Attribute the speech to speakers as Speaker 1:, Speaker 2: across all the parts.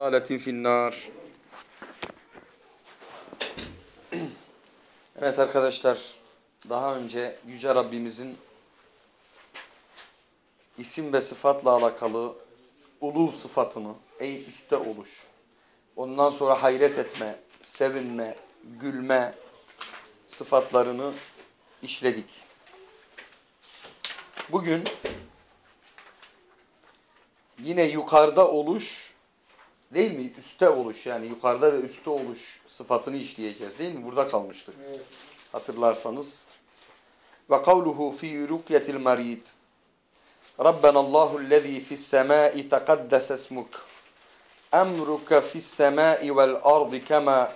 Speaker 1: Aletin finnar. Evet arkadaşlar, daha önce Yüce Rabbimizin isim ve sıfatla alakalı ulu sıfatını, ey üstte oluş, ondan sonra hayret etme, sevinme, gülme sıfatlarını işledik. Bugün yine yukarıda oluş değil mi? Üste oluş yani yukarıda ve üstte oluş sıfatını işleyeceğiz değil mi? Burada kalmıştık. Hatırlarsanız. Ve kavluhu fi rukyetil marid. Rabbena Allahu allazi fis semai tekaddes esmuk. Emruka fis semai vel ardı kema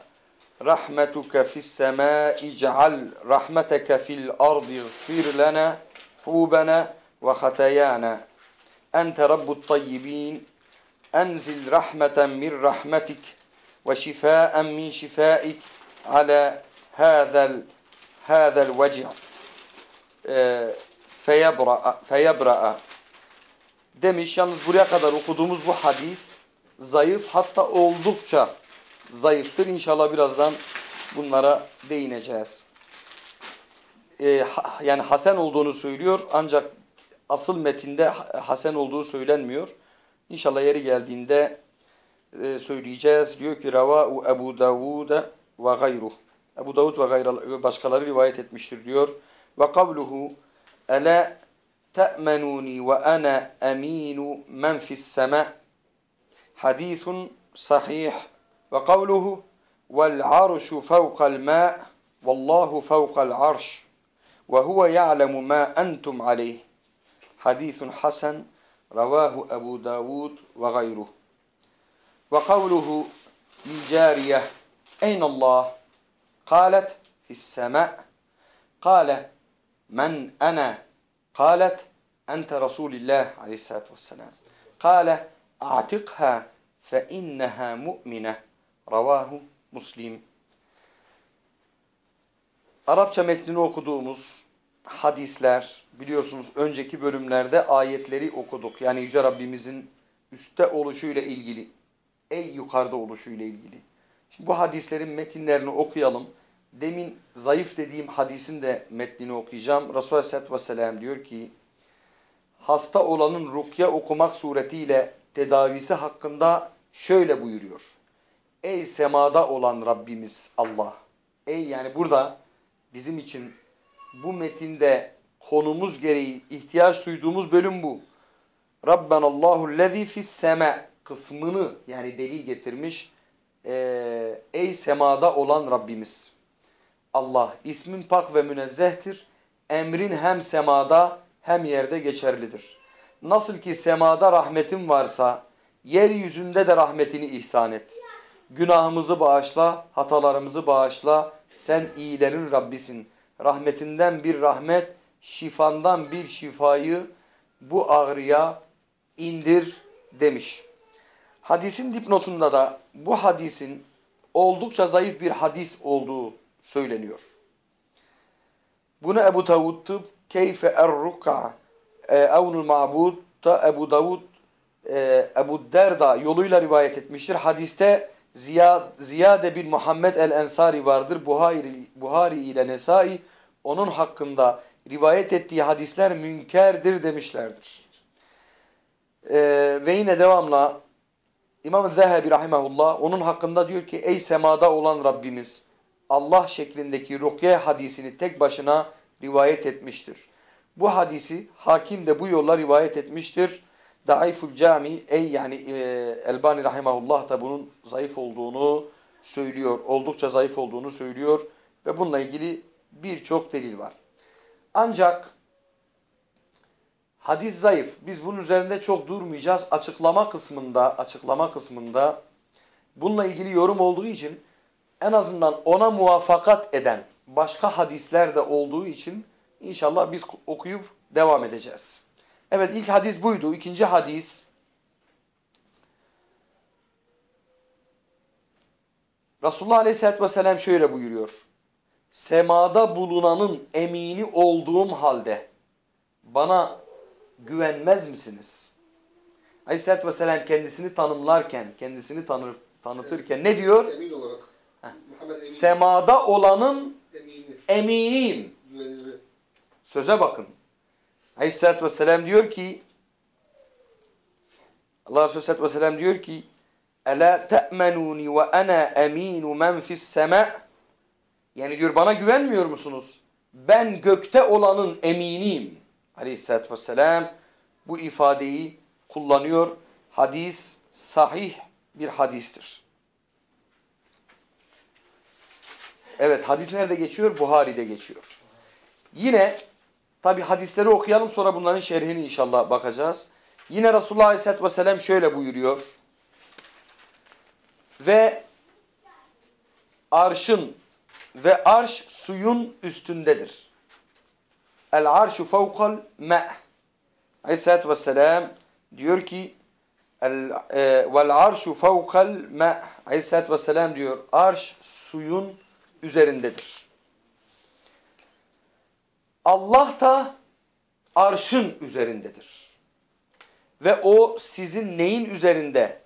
Speaker 1: rahmetuka fis semai ceal rahmeteke fil ardı gfir lana hubana ve hatayana. Ente rabbut tayyibin enzil rahmeten min rahmetik ve şifaen min şifaik ala hazel hazel veci' ee, feyebra'a feyebra'a demiş. Yalnız buraya kadar okuduğumuz bu hadis zayıf hatta oldukça zayıftır. İnşallah birazdan bunlara değineceğiz. Ee, yani Hasan olduğunu söylüyor ancak asıl metinde Hasan olduğu söylenmiyor. İnşallah yeri geldiğinde e, söyleyeceğiz. Diyor ki Ravahu Ebu Davud ve gayruh. Ebu Davud ve gayr başkaları rivayet etmiştir diyor. Ve kavluhu Ela te'menuni ve ana eminu men fis sema hadithun sahih ve kavluhu vel arşu fevkal ma vallahu fevkal arş ve huve ya'lemu ma entum aleyh hadithun hasen Ravahu Ebu Davud ve gayruh. Ve kavluhu licariye Eyne Allah? Kalet fissema. Kale men ana? Kalet ente Resulillah aleyhissalatü vesselam. Kale a'tikha fe inneha mu'mine. Ravahu Muslim. Arapça metnini okuduğumuz hadisler, biliyorsunuz önceki bölümlerde ayetleri okuduk. Yani Yüce Rabbimizin üstte oluşuyla ilgili, ey yukarıda oluşuyla ilgili. Şimdi bu hadislerin metinlerini okuyalım. Demin zayıf dediğim hadisin de metnini okuyacağım. Resulullah Aleyhisselatü Vesselam diyor ki hasta olanın rukya okumak suretiyle tedavisi hakkında şöyle buyuruyor. Ey semada olan Rabbimiz Allah. Ey yani burada bizim için bu metinde konumuz gereği ihtiyaç duyduğumuz bölüm bu. Rabben Allahu lezi fis sema kısmını yani delil getirmiş. Ee, ey semada olan Rabbimiz. Allah ismin pak ve münezzehtir. Emrin hem semada hem yerde geçerlidir. Nasıl ki semada rahmetin varsa yeryüzünde de rahmetini ihsan et. Günahımızı bağışla, hatalarımızı bağışla. Sen iyilerin Rabbisin rahmetinden bir rahmet, şifandan bir şifayı bu ağrıya indir demiş. Hadisin dipnotunda da bu hadisin oldukça zayıf bir hadis olduğu söyleniyor. Bunu Ebu Davud tıp Keyfe er-Ruk'a Evnul Ma'bud da Ebu Davud Ebu Derda yoluyla rivayet etmiştir. Hadiste Ziyad, Ziyade bin Muhammed el-Ensari vardır. Buhari, Buhari ile Nesai onun hakkında rivayet ettiği hadisler münkerdir demişlerdir. Ee, ve yine devamla İmam Zehebi rahimahullah onun hakkında diyor ki ey semada olan Rabbimiz Allah şeklindeki rukye hadisini tek başına rivayet etmiştir. Bu hadisi hakim de bu yolla rivayet etmiştir. Daiful cami ey yani e, Elbani rahimahullah da bunun zayıf olduğunu söylüyor. Oldukça zayıf olduğunu söylüyor ve bununla ilgili birçok delil var. Ancak hadis zayıf. Biz bunun üzerinde çok durmayacağız. Açıklama kısmında, açıklama kısmında bununla ilgili yorum olduğu için en azından ona muvaffakat eden başka hadisler de olduğu için inşallah biz okuyup devam edeceğiz. Evet ilk hadis buydu. İkinci hadis Resulullah Aleyhisselatü Vesselam şöyle buyuruyor. Semada bulunanın emini olduğum halde bana güvenmez misiniz? Aleyhisselatü Vesselam kendisini tanımlarken, kendisini tanır, tanıtırken ne diyor?
Speaker 2: Emin olarak. Emin.
Speaker 1: Semada olanın
Speaker 2: Emini.
Speaker 1: eminiyim.
Speaker 2: Güvenilir.
Speaker 1: Söze bakın. Aleyhisselatü Vesselam diyor ki Allah Resulü Aleyhisselatü Vesselam diyor ki Ela te'menuni ve ana eminu men fis sema Yani diyor bana güvenmiyor musunuz? Ben gökte olanın eminiyim. Aleyhisselatü Vesselam bu ifadeyi kullanıyor. Hadis sahih bir hadistir. Evet hadis nerede geçiyor? Buhari'de geçiyor. Yine tabi hadisleri okuyalım sonra bunların şerhini inşallah bakacağız. Yine Resulullah Aleyhisselatü Vesselam şöyle buyuruyor. Ve arşın ve arş suyun üstündedir. El arşu fevkal ma' Aleyhisselatü Vesselam diyor ki el, e, vel arşu fevkal ma' Aleyhisselatü Vesselam diyor arş suyun üzerindedir. Allah da arşın üzerindedir. Ve o sizin neyin üzerinde?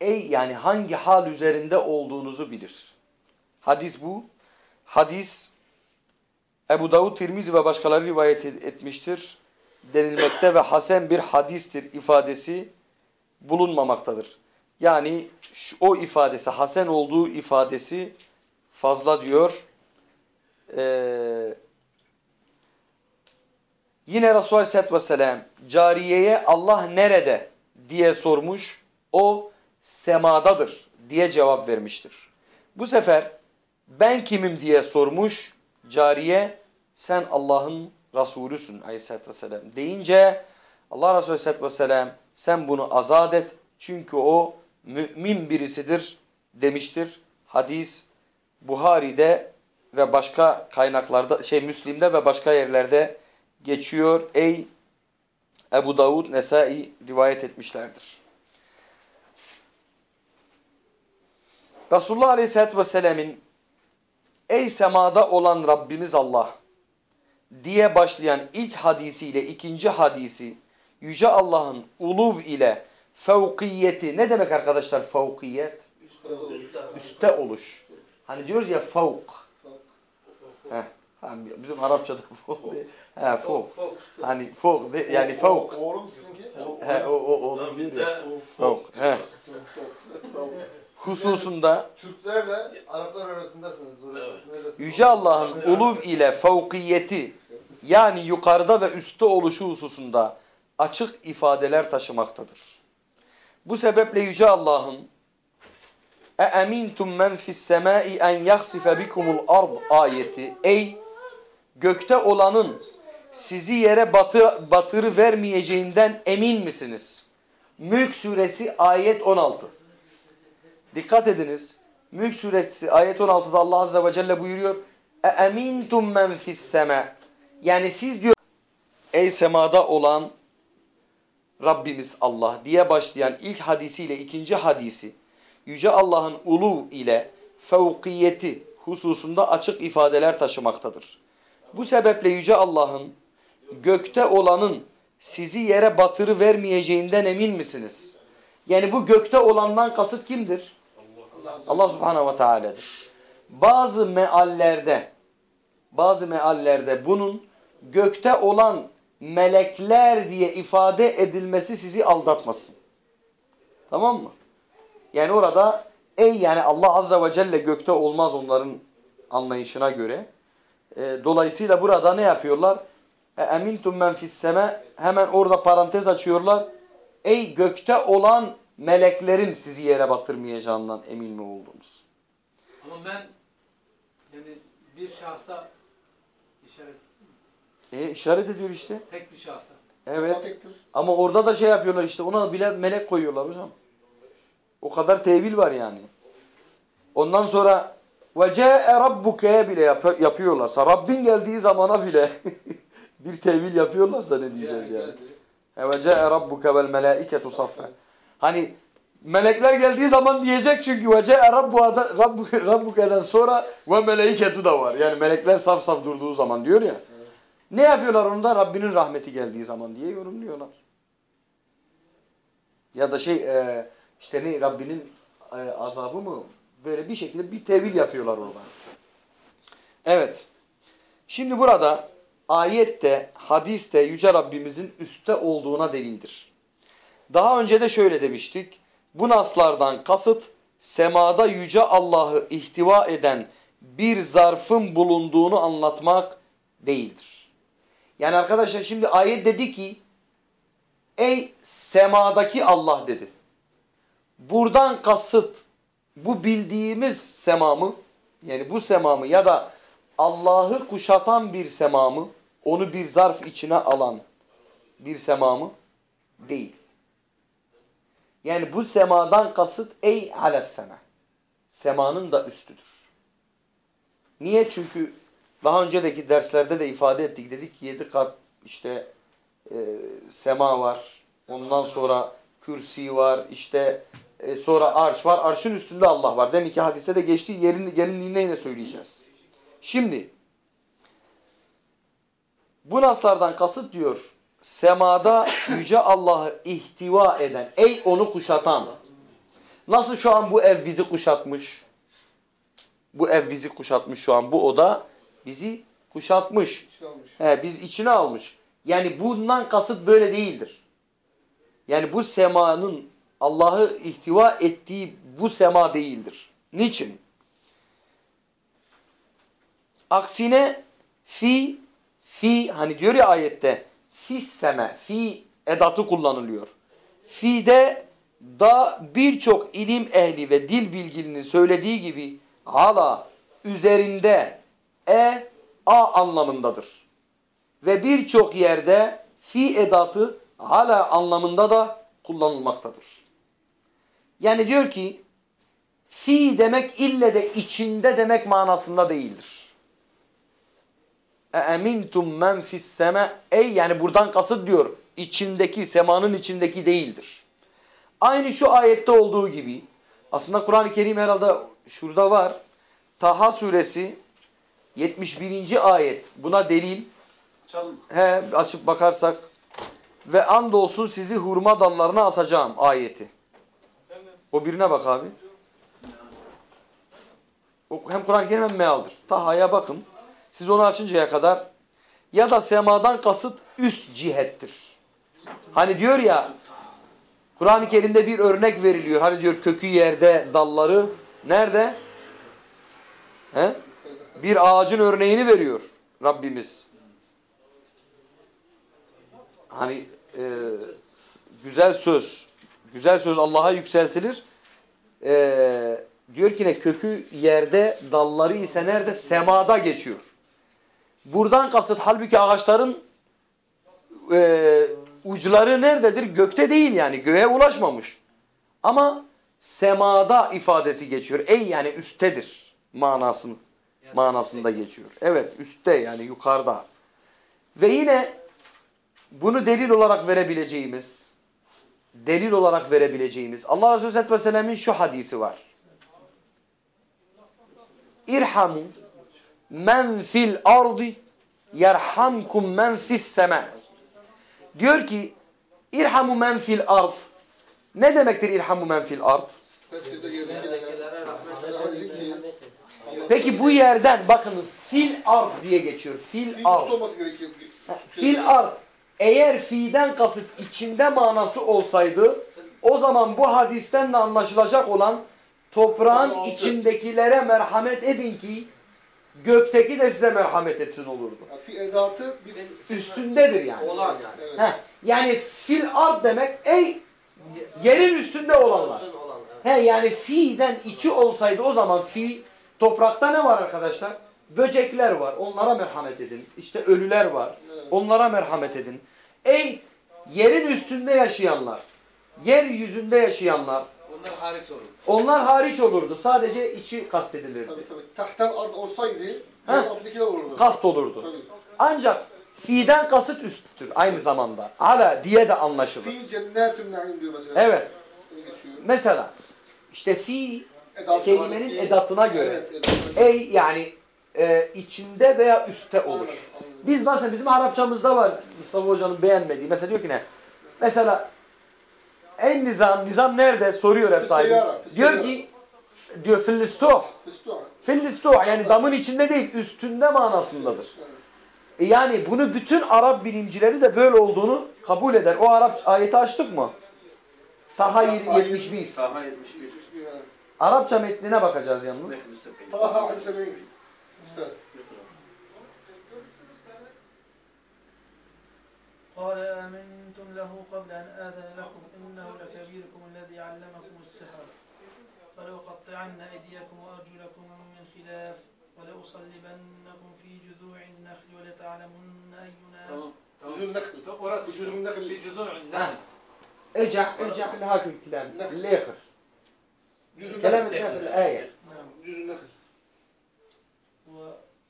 Speaker 1: Ey yani hangi hal üzerinde olduğunuzu bilir. Hadis bu. Hadis Ebu Davud, Tirmizi ve başkaları rivayet etmiştir. Denilmekte ve hasen bir hadistir ifadesi bulunmamaktadır. Yani şu, o ifadesi, hasen olduğu ifadesi fazla diyor. Ee, yine Resulullah Aleyhisselatü Vesselam cariyeye Allah nerede diye sormuş. O semadadır diye cevap vermiştir. Bu sefer ben kimim diye sormuş cariye sen Allah'ın Resulüsün Aleyhisselatü Vesselam deyince Allah Resulü Aleyhisselatü Vesselam sen bunu azat et çünkü o mümin birisidir demiştir. Hadis Buhari'de ve başka kaynaklarda şey Müslim'de ve başka yerlerde geçiyor. Ey Ebu Davud, Nesai rivayet etmişlerdir. Resulullah Aleyhisselatü Vesselam'ın Ey semada olan Rabbimiz Allah diye başlayan ilk hadisiyle ikinci hadisi Yüce Allah'ın uluv ile fevkiyeti ne demek arkadaşlar fevkiyet? Üste oluş. Hani diyoruz ya fevk. Heh. Hani bizim Arapçada fevk. He fevk. Hani fevk yani fevk.
Speaker 2: Oğlum sizinki?
Speaker 1: He o o o ya. Fevk. He Hususunda
Speaker 2: Türklerle Araplar arasındasınız. Orası sınırlısınız.
Speaker 1: Yüce Allah'ın uluv ile fevkiyeti yani yukarıda ve üstte oluşu hususunda açık ifadeler taşımaktadır. Bu sebeple Yüce Allah'ın اَاَمِنْتُمْ مَنْ فِي السَّمَاءِ اَنْ يَخْسِفَ بِكُمُ الْأَرْضِ ayeti Ey gökte olanın sizi yere batı, batırı vermeyeceğinden emin misiniz? Mülk suresi ayet 16. Dikkat ediniz. Mülk suresi ayet 16'da Allah azze ve celle buyuruyor. E emintum men fis sema. Yani siz diyor ey semada olan Rabbimiz Allah diye başlayan ilk hadisiyle ikinci hadisi yüce Allah'ın ulu ile fevkiyeti hususunda açık ifadeler taşımaktadır. Bu sebeple yüce Allah'ın gökte olanın sizi yere batırı vermeyeceğinden emin misiniz? Yani bu gökte olandan kasıt kimdir? Allah subhanahu ve teala'dır. Bazı meallerde bazı meallerde bunun gökte olan melekler diye ifade edilmesi sizi aldatmasın. Tamam mı? Yani orada ey yani Allah azze ve celle gökte olmaz onların anlayışına göre. E, dolayısıyla burada ne yapıyorlar? E, emintum men fis sema hemen orada parantez açıyorlar. Ey gökte olan meleklerin sizi yere batırmayacağından emin mi oldunuz?
Speaker 3: Ama ben yani bir şahsa işaret,
Speaker 1: E, işaret ediyor işte.
Speaker 3: tek bir şahsa.
Speaker 1: Evet.
Speaker 2: Tektir.
Speaker 1: Ama orada da şey yapıyorlar işte ona bile melek koyuyorlar hocam. O kadar tevil var yani. Ondan sonra ve ca'e rabbuke bile yap yapıyorlarsa Rabbin geldiği zamana bile bir tevil yapıyorlarsa ne diyeceğiz yani? Ve ca'e rabbuke vel melaiketu saffa. Hani melekler geldiği zaman diyecek çünkü ve rabbuke rabbuke'den sonra ve melaiketu da var. Yani melekler saf saf durduğu zaman diyor ya. Ne yapıyorlar onda? Rabbinin rahmeti geldiği zaman diye yorumluyorlar. Ya da şey e, işte ne Rabbinin e, azabı mı? Böyle bir şekilde bir tevil yapıyorlar orada. Evet. Şimdi burada ayette, hadiste Yüce Rabbimizin üstte olduğuna delildir. Daha önce de şöyle demiştik. Bu naslardan kasıt semada Yüce Allah'ı ihtiva eden bir zarfın bulunduğunu anlatmak değildir. Yani arkadaşlar şimdi ayet dedi ki ey semadaki Allah dedi. Buradan kasıt bu bildiğimiz sema mı? Yani bu sema mı ya da Allah'ı kuşatan bir sema mı? Onu bir zarf içine alan bir sema mı? Değil. Yani bu semadan kasıt ey ales sema. Semanın da üstüdür. Niye? Çünkü daha önceki derslerde de ifade ettik. Dedik ki yedi kat işte e, sema var. Ondan sonra kürsi var. İşte e, sonra arş var. Arşın üstünde Allah var. Demek ki hadise de geçti. Yerini gelinliğinde yine söyleyeceğiz. Şimdi bu naslardan kasıt diyor semada yüce Allah'ı ihtiva eden, ey onu kuşatan. Nasıl şu an bu ev bizi kuşatmış? Bu ev bizi kuşatmış şu an. Bu oda bizi kuşatmış. He, biz içine almış. Yani bundan kasıt böyle değildir. Yani bu semanın Allah'ı ihtiva ettiği bu sema değildir. Niçin? Aksine fi fi hani diyor ya ayette fi seme fi edatı kullanılıyor. Fi'de da birçok ilim ehli ve dil bilgilinin söylediği gibi hala üzerinde e a anlamındadır. Ve birçok yerde fi edatı hala anlamında da kullanılmaktadır. Yani diyor ki fi demek ille de içinde demek manasında değildir. Emintum men fis sema ey yani buradan kasıt diyor içindeki semanın içindeki değildir. Aynı şu ayette olduğu gibi aslında Kur'an-ı Kerim herhalde şurada var. Taha suresi 71. ayet buna delil. He, açıp bakarsak ve andolsun sizi hurma dallarına asacağım ayeti. O birine bak abi. O hem Kur'an-ı Kerim hem mealdir. Taha'ya bakın. Siz onu açıncaya kadar ya da semadan kasıt üst cihettir. Hani diyor ya Kur'an-ı Kerim'de bir örnek veriliyor. Hani diyor kökü yerde dalları nerede? He? Bir ağacın örneğini veriyor Rabbimiz. Hani e, güzel söz, güzel söz Allah'a yükseltilir. E, diyor ki ne kökü yerde, dalları ise nerede? Semada geçiyor. Buradan kasıt halbuki ağaçların e, uçları nerededir? Gökte değil yani. Göğe ulaşmamış. Ama semada ifadesi geçiyor. Ey yani üsttedir manasını manasında geçiyor. Evet üstte yani yukarıda. Ve yine bunu delil olarak verebileceğimiz delil olarak verebileceğimiz Allah Resulü Aleyhisselatü Vesselam'ın şu hadisi var. İrhamu men fil ardi yerhamkum men fis sema. Diyor ki irhamu men fil ard. Ne demektir irhamu men fil ard? Peki bu yerden bakınız fil ard diye geçiyor. Fil
Speaker 2: fi
Speaker 1: ard.
Speaker 2: gerekiyor.
Speaker 1: Fil ard. Eğer fi'den kasıt içinde manası olsaydı o zaman bu hadisten de anlaşılacak olan toprağın içindekilere merhamet edin ki gökteki de size merhamet etsin olurdu.
Speaker 2: Yani Fi edatı bir
Speaker 1: Üstündedir yani.
Speaker 4: Olan yani.
Speaker 2: evet.
Speaker 1: Heh, yani fil ard demek ey yerin üstünde olanlar.
Speaker 4: Uzun olan. evet.
Speaker 1: He yani fi'den içi olsaydı o zaman fi toprakta ne var arkadaşlar? Böcekler var. Onlara merhamet edin. İşte ölüler var.
Speaker 2: Evet.
Speaker 1: Onlara merhamet edin. Ey yerin üstünde yaşayanlar, yeryüzünde yaşayanlar
Speaker 3: Onlar hariç olur.
Speaker 1: Onlar hariç olurdu. Sadece içi kastedilirdi.
Speaker 2: Tabii tabii. Tahtel ard olsaydı alttakiler olurdu.
Speaker 1: Kast olurdu.
Speaker 2: Tabii.
Speaker 1: Ancak fi'den kasıt üsttür aynı zamanda. Ala diye de anlaşılır.
Speaker 2: Fi cennetün naim diyor mesela.
Speaker 1: Evet. Mesela işte fi
Speaker 2: Edatı
Speaker 1: kelimenin
Speaker 2: var.
Speaker 1: edatına göre.
Speaker 2: Evet, edatı.
Speaker 1: Ey yani e, içinde veya üstte olur.
Speaker 2: Anladım, anladım.
Speaker 1: Biz mesela bizim Arapçamızda var Mustafa Hoca'nın beğenmediği. Mesela diyor ki ne? Mesela En nizam, nizam nerede? Soruyor ev
Speaker 2: Fi
Speaker 1: sahibi.
Speaker 2: seyyara, fi
Speaker 1: Diyor
Speaker 2: seyyara.
Speaker 1: ki, diyor fillistuh.
Speaker 2: Fistuha.
Speaker 1: Fillistuh yani damın içinde değil, üstünde manasındadır. E yani bunu bütün Arap bilimcileri de böyle olduğunu kabul eder. O Arap ayeti açtık mı? Taha 71.
Speaker 4: Taha 71.
Speaker 1: Arapça metnine bakacağız yalnız.
Speaker 2: Taha 71. Üstad.
Speaker 5: قال آمنتم له قبل أن آذن لكم إنه لكبيركم الذي علمكم السحر. فلو قطعن أيديكم وأرجلكم من خلاف ولأصلبنكم في جذوع النخل ولتعلمن أينا.
Speaker 3: جذوع
Speaker 2: النخل وراسي
Speaker 3: جذوع
Speaker 2: النخل. في
Speaker 3: جذوع النخل.
Speaker 1: نعم. ارجع ارجع لهذا الكلام نعم.
Speaker 2: الآخر.
Speaker 1: كلام
Speaker 2: الآخر
Speaker 1: الآية. نعم. جذوع النخل.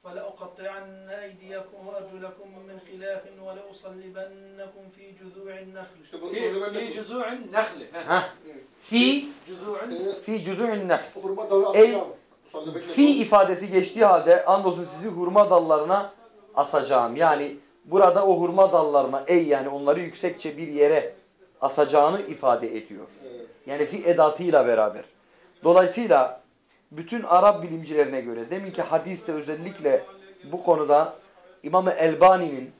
Speaker 5: نعم
Speaker 2: Cüzün nakli.
Speaker 5: و- فلأقطعن أيديكم وأرجلكم من خلاف ولأصلبنكم في جذوع النخل
Speaker 2: İşte bu
Speaker 3: في
Speaker 2: soruyu ben
Speaker 3: في
Speaker 2: de
Speaker 3: جذوع النخل
Speaker 1: ها في
Speaker 3: جذوع
Speaker 1: في جذوع النخل
Speaker 2: Hurma dalı
Speaker 1: Ey-
Speaker 2: atacağım. Usallı bekle.
Speaker 1: fi ifadesi geçtiği halde andolsun sizi hurma dallarına asacağım. Yani burada o hurma dallarına ey yani onları yüksekçe bir yere asacağını ifade ediyor.
Speaker 2: Evet.
Speaker 1: Yani fi edatıyla beraber. Dolayısıyla bütün Arap bilimcilerine göre deminki hadiste özellikle bu konuda İmam Elbani'nin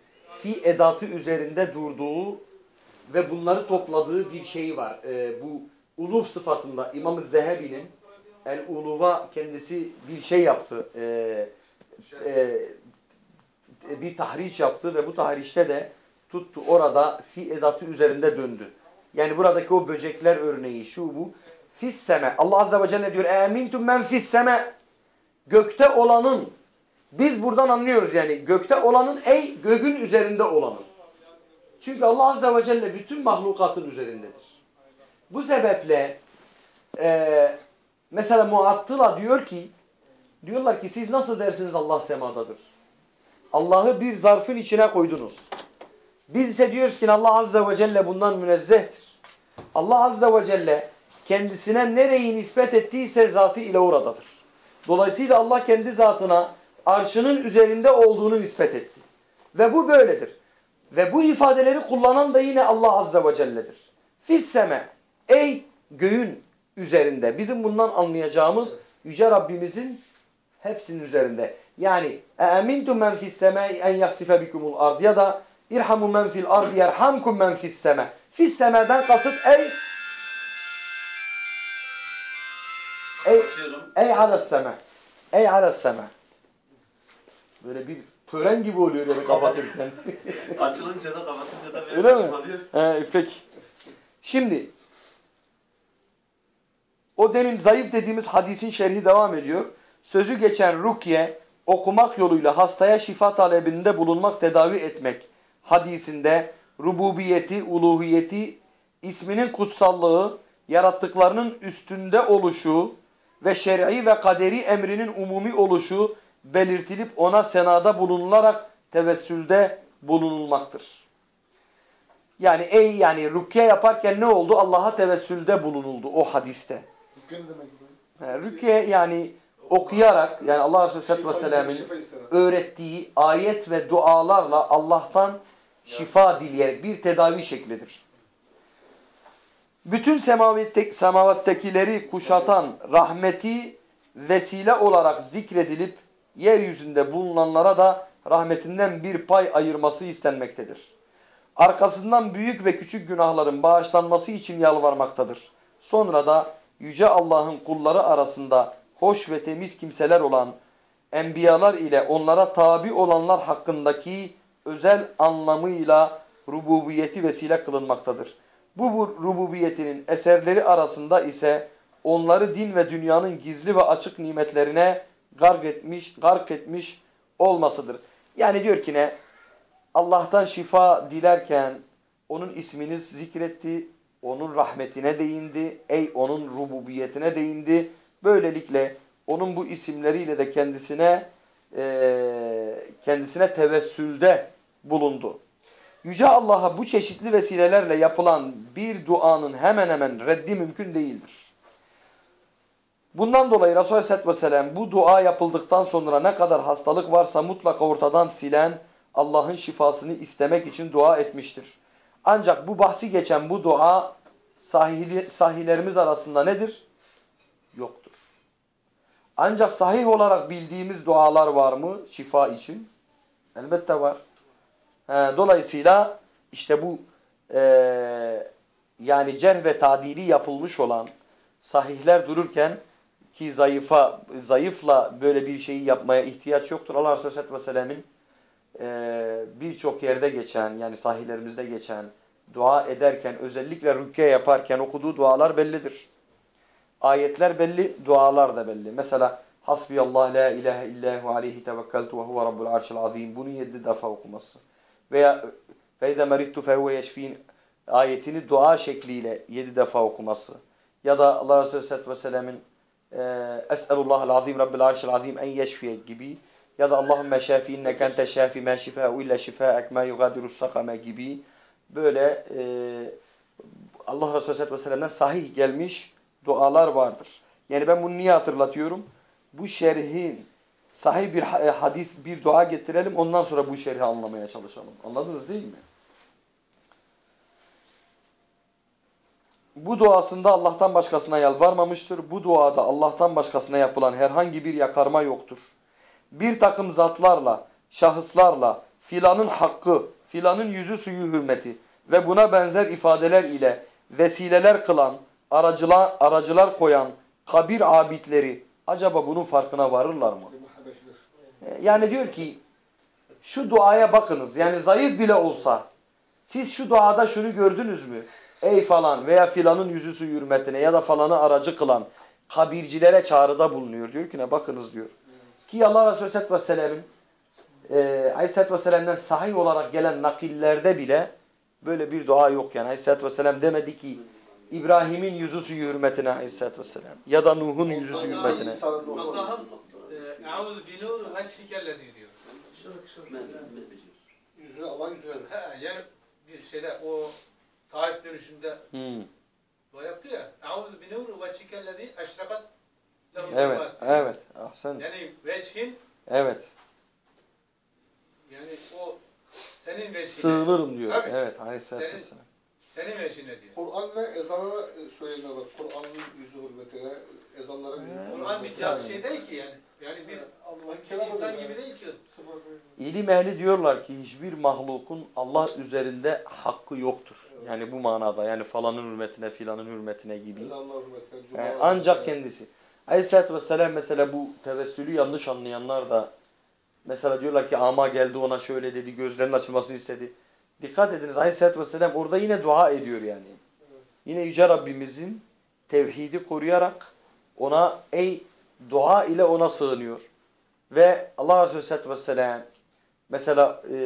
Speaker 1: fi edatı üzerinde durduğu ve bunları topladığı bir şey var. Ee, bu uluf sıfatında İmam Zehebi'nin El Uluva kendisi bir şey yaptı. Ee, e, bir tahriş yaptı ve bu tahrişte de tuttu orada fi edatı üzerinde döndü. Yani buradaki o böcekler örneği şu bu. Fis seme. Allah Azze ve Celle diyor. Emintum men fis seme. Gökte olanın. Biz buradan anlıyoruz yani. Gökte olanın ey göğün üzerinde olanın. Çünkü Allah Azze ve Celle bütün mahlukatın üzerindedir. Bu sebeple e, mesela muattıla diyor ki diyorlar ki siz nasıl dersiniz Allah semadadır? Allah'ı bir zarfın içine koydunuz. Biz ise diyoruz ki Allah Azze ve Celle bundan münezzehtir. Allah Azze ve Celle kendisine nereyi nispet ettiyse zatı ile oradadır. Dolayısıyla Allah kendi zatına arşının üzerinde olduğunu nispet etti. Ve bu böyledir. Ve bu ifadeleri kullanan da yine Allah Azze ve Celle'dir. Fisseme ey göğün üzerinde. Bizim bundan anlayacağımız Yüce Rabbimizin hepsinin üzerinde. Yani emintum men fis semai en yahsife bikumul ard ya da irhamu men fil ard yerhamkum men fis sema. Fis kasıt ey ey ey alas sema. Ey alas sema. Böyle bir tören gibi oluyor yani kapatırken.
Speaker 4: Açılınca da kapatınca da
Speaker 1: Öyle
Speaker 4: böyle
Speaker 1: mi?
Speaker 4: saçmalıyor.
Speaker 1: He, peki. Şimdi o demin zayıf dediğimiz hadisin şerhi devam ediyor. Sözü geçen rukiye okumak yoluyla hastaya şifa talebinde bulunmak, tedavi etmek hadisinde rububiyeti, uluhiyeti, isminin kutsallığı, yarattıklarının üstünde oluşu ve şer'i ve kaderi emrinin umumi oluşu belirtilip ona senada bulunularak tevessülde bulunulmaktır. Yani ey yani rukiye yaparken ne oldu? Allah'a tevessülde bulunuldu o hadiste. Yani rukiye yani okuyarak yani Allah Resulü Aleyhisselatü Vesselam'ın öğrettiği ayet ve dualarla Allah'tan şifa dileyerek bir tedavi şeklidir. Bütün semavattekileri kuşatan rahmeti vesile olarak zikredilip yeryüzünde bulunanlara da rahmetinden bir pay ayırması istenmektedir. Arkasından büyük ve küçük günahların bağışlanması için yalvarmaktadır. Sonra da Yüce Allah'ın kulları arasında hoş ve temiz kimseler olan enbiyalar ile onlara tabi olanlar hakkındaki özel anlamıyla rububiyeti vesile kılınmaktadır. Bu, bu rububiyetinin eserleri arasında ise onları din ve dünyanın gizli ve açık nimetlerine gark etmiş, gark etmiş olmasıdır. Yani diyor ki ne? Allah'tan şifa dilerken onun ismini zikretti, onun rahmetine değindi, ey onun rububiyetine değindi. Böylelikle onun bu isimleriyle de kendisine eee, kendisine tevessülde bulundu. Yüce Allah'a bu çeşitli vesilelerle yapılan bir duanın hemen hemen reddi mümkün değildir. Bundan dolayı Resulü Aleyhisselatü Vesselam bu dua yapıldıktan sonra ne kadar hastalık varsa mutlaka ortadan silen Allah'ın şifasını istemek için dua etmiştir. Ancak bu bahsi geçen bu dua sahih, sahihlerimiz arasında nedir? Yoktur. Ancak sahih olarak bildiğimiz dualar var mı şifa için? Elbette var. Dolayısıyla işte bu eee, yani cerh ve tadili yapılmış olan sahihler dururken ki zayıfa zayıfla böyle bir şeyi yapmaya ihtiyaç yoktur. Allah Resulü Aleyhisselatü Vesselam'ın eee, birçok yerde geçen yani sahihlerimizde geçen dua ederken özellikle rükye yaparken okuduğu dualar bellidir. Ayetler belli, dualar da belli. Mesela Hasbiyallah la ilahe illahu aleyhi tevekkeltu ve huve rabbul arşil azim. Bunu yedi defa okuması. Veya feyde merittu fehuve yeşfin ayetini dua şekliyle yedi defa okuması. Ya da Allah Resulü Aleyhisselatü Vesselam'ın Es'elullahal azim rabbil arşil azim en yeşfiye gibi. Ya da Allahümme şafi inneke ente şafi ma şifâ'u illa şifâ'ek ma yugadiru sakame gibi. Böyle e, Allah Resulü Aleyhisselatü Vesselam'dan sahih gelmiş dualar vardır. Yani ben bunu niye hatırlatıyorum? Bu şerhin sahih bir e, hadis, bir dua getirelim. Ondan sonra bu şerhi anlamaya çalışalım. Anladınız değil mi? Bu duasında Allah'tan başkasına yalvarmamıştır. Bu duada Allah'tan başkasına yapılan herhangi bir yakarma yoktur. Bir takım zatlarla, şahıslarla filanın hakkı, filanın yüzü suyu hürmeti ve buna benzer ifadeler ile vesileler kılan, aracılar, aracılar koyan kabir abidleri acaba bunun farkına varırlar mı? Yani diyor ki şu duaya bakınız. Yani zayıf bile olsa siz şu duada şunu gördünüz mü? Ey falan veya filanın yüzü su hürmetine ya da falanı aracı kılan kabircilere çağrıda bulunuyor. Diyor ki ne bakınız diyor. Ki Allah Resulü Aleyhisselatü Vesselam'ın e, Aleyhisselatü Vesselam'dan sahih olarak gelen nakillerde bile böyle bir dua yok yani. Aleyhisselatü Vesselam demedi ki İbrahim'in yüzü su hürmetine Aleyhisselatü Vesselam ya da Nuh'un yüzü su hürmetine.
Speaker 2: İnsanın ruhu.
Speaker 3: Allah'ın e, Eûzü binûr ve şikellezi diyor.
Speaker 5: Şırık şırık.
Speaker 2: Yüzüne Allah yüzüne.
Speaker 3: He, yani bir şeyde o Taif dönüşünde
Speaker 1: Hmm.
Speaker 3: dua yaptı ya. Eûzü binûr ve şikellezi eşrakat lehu
Speaker 1: Evet, evet. Ahsen.
Speaker 3: Yani veçhin
Speaker 1: Evet.
Speaker 3: yani o senin veçhine.
Speaker 1: Sığınırım diyor.
Speaker 3: Tabii.
Speaker 1: Evet, Aleyhisselatü
Speaker 3: Senin-
Speaker 1: Vesselam.
Speaker 3: Senin veçhine diyor.
Speaker 2: Kur'an ve ezana bak. Kur'an'ın yüzü hürmetine, ezanların yüzü
Speaker 3: Kur'an bir şey değil ki yani. Yani bir
Speaker 2: kelamı
Speaker 3: insan gibi değil ki.
Speaker 1: İlim ehli diyorlar ki hiçbir mahlukun Allah üzerinde hakkı yoktur. Yani bu manada yani falanın hürmetine filanın hürmetine gibi.
Speaker 2: Hürmetine,
Speaker 1: Yani ancak kendisi. Aleyhisselatü Vesselam mesela bu tevessülü yanlış anlayanlar da mesela diyorlar ki ama geldi ona şöyle dedi gözlerinin açılmasını istedi. Dikkat ediniz Aleyhisselatü Vesselam orada yine dua ediyor yani. Yine Yüce Rabbimizin tevhidi koruyarak ona ey dua ile ona sığınıyor. Ve Allah Resulü Aleyhisselatü Vesselam mesela e,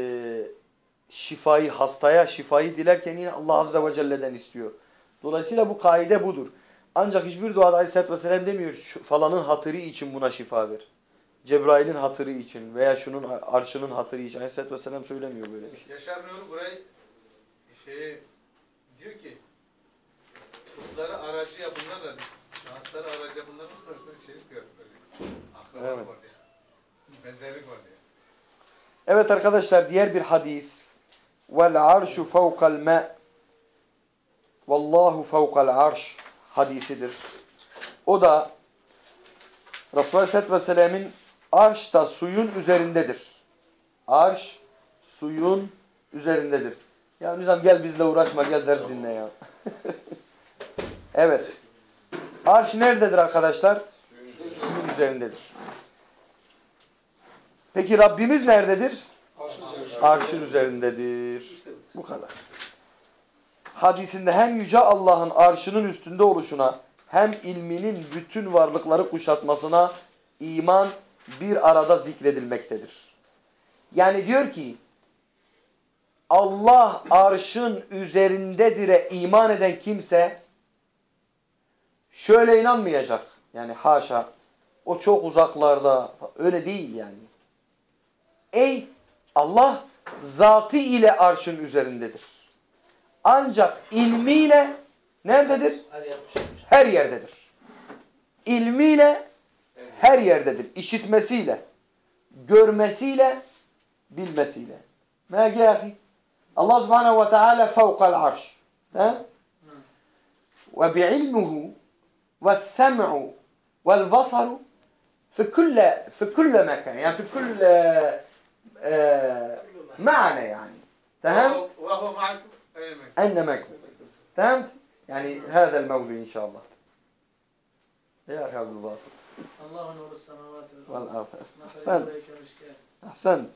Speaker 1: şifayı hastaya şifayı dilerken yine Allah Azze ve Celle'den istiyor. Dolayısıyla bu kaide budur. Ancak hiçbir duada Aleyhisselatü Vesselam demiyor falanın hatırı için buna şifa ver. Cebrail'in hatırı için veya şunun arşının hatırı için Aleyhisselatü Vesselam söylemiyor böyle bir şey.
Speaker 3: Yaşar Nur burayı şey diyor ki putları aracı yapınlarla şansları aracı yapınlarla karşısında şerik diyor. Böyle. Akrabalık
Speaker 1: Evet.
Speaker 3: var diye. Benzerlik var diye.
Speaker 1: Evet arkadaşlar diğer bir hadis. Vel arşu fevkal ma Vallahu fevkal arş hadisidir. O da Resulullah Aleyhisselatü Vesselam'ın arş da suyun üzerindedir. Arş suyun üzerindedir. Ya Nizam gel bizle uğraşma gel ders dinle ya. evet. Arş nerededir arkadaşlar? Suyun üzerindedir. Peki Rabbimiz nerededir?
Speaker 2: Arşın
Speaker 1: üzerindedir. Bu kadar. Hadisinde hem Yüce Allah'ın arşının üstünde oluşuna hem ilminin bütün varlıkları kuşatmasına iman bir arada zikredilmektedir. Yani diyor ki Allah arşın üzerindedir'e iman eden kimse şöyle inanmayacak. Yani haşa. O çok uzaklarda. Öyle değil yani. Ey Allah zatı ile arşın üzerindedir. Ancak ilmiyle nerededir? Her yerdedir. İlmiyle her yerdedir. İşitmesiyle, görmesiyle, bilmesiyle. Mâge yâhi. Allah subhanehu ve teâlâ fevkal arş. Ve bi'ilmuhu والسمع والبصر في كل في كل مكان يعني في كل آه، آه، معنى يعني فهمت؟
Speaker 3: وهو- وهو معك أينما
Speaker 1: أينما كنت فهمت؟ يعني هذا الموضوع إن شاء الله يا أخي عبد الباسط
Speaker 5: الله نور السماوات والأرض
Speaker 1: والأرض
Speaker 5: ما
Speaker 1: أحسن
Speaker 5: خلق مشكلة
Speaker 1: Ahsen.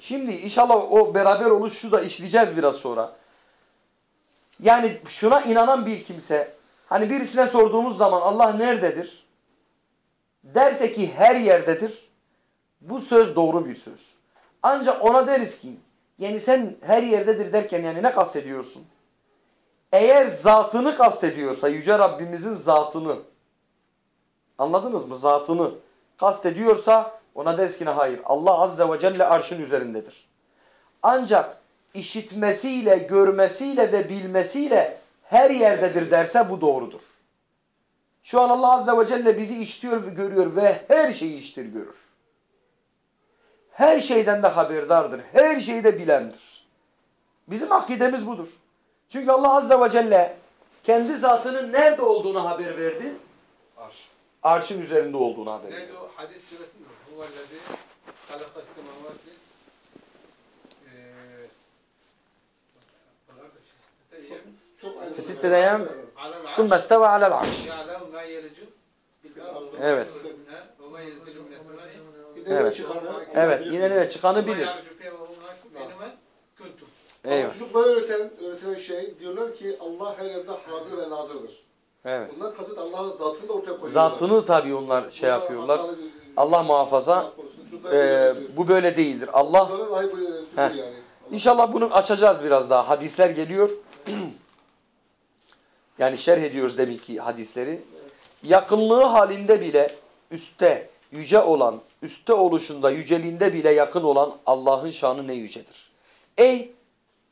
Speaker 1: Şimdi inşallah o beraber oluşu da işleyeceğiz biraz sonra. Yani şuna inanan bir kimse hani birisine sorduğumuz zaman Allah nerededir? Derse ki her yerdedir. Bu söz doğru bir söz. Ancak ona deriz ki yani sen her yerdedir derken yani ne kastediyorsun? Eğer zatını kastediyorsa Yüce Rabbimizin zatını anladınız mı? Zatını kastediyorsa ona deriz ki hayır. Allah Azze ve Celle arşın üzerindedir. Ancak işitmesiyle, görmesiyle ve bilmesiyle her yerdedir derse bu doğrudur. Şu an Allah Azze ve Celle bizi işitiyor ve görüyor ve her şeyi işitir görür. Her şeyden de haberdardır. Her şeyi de bilendir. Bizim akidemiz budur. Çünkü Allah Azze ve Celle kendi zatının nerede olduğunu haber verdi.
Speaker 3: Arş.
Speaker 1: Arşın üzerinde olduğunu haber verdi.
Speaker 3: Neydi o hadis suresinde? Huvellezi halakas semavati
Speaker 2: Fi sitte
Speaker 1: deyem thumma steva
Speaker 3: alel arş.
Speaker 1: Evet. Evet. Evet. Yine ne çıkanı bilir. Eyvah.
Speaker 2: Çocuklara öğreten, öğretilen şey diyorlar ki Allah her yerde hazır ve nazırdır.
Speaker 1: Evet.
Speaker 2: Bunlar kasıt Allah'ın zatını da ortaya koyuyorlar.
Speaker 1: Zatını tabii onlar şey yapıyorlar. Allah muhafaza.
Speaker 2: Çocuklara
Speaker 1: ee, bu böyle değildir. Allah
Speaker 2: e,
Speaker 1: İnşallah bunu açacağız biraz daha. Hadisler geliyor yani şerh ediyoruz demek ki hadisleri. Yakınlığı halinde bile üstte, yüce olan, üstte oluşunda, yüceliğinde bile yakın olan Allah'ın şanı ne yücedir. Ey,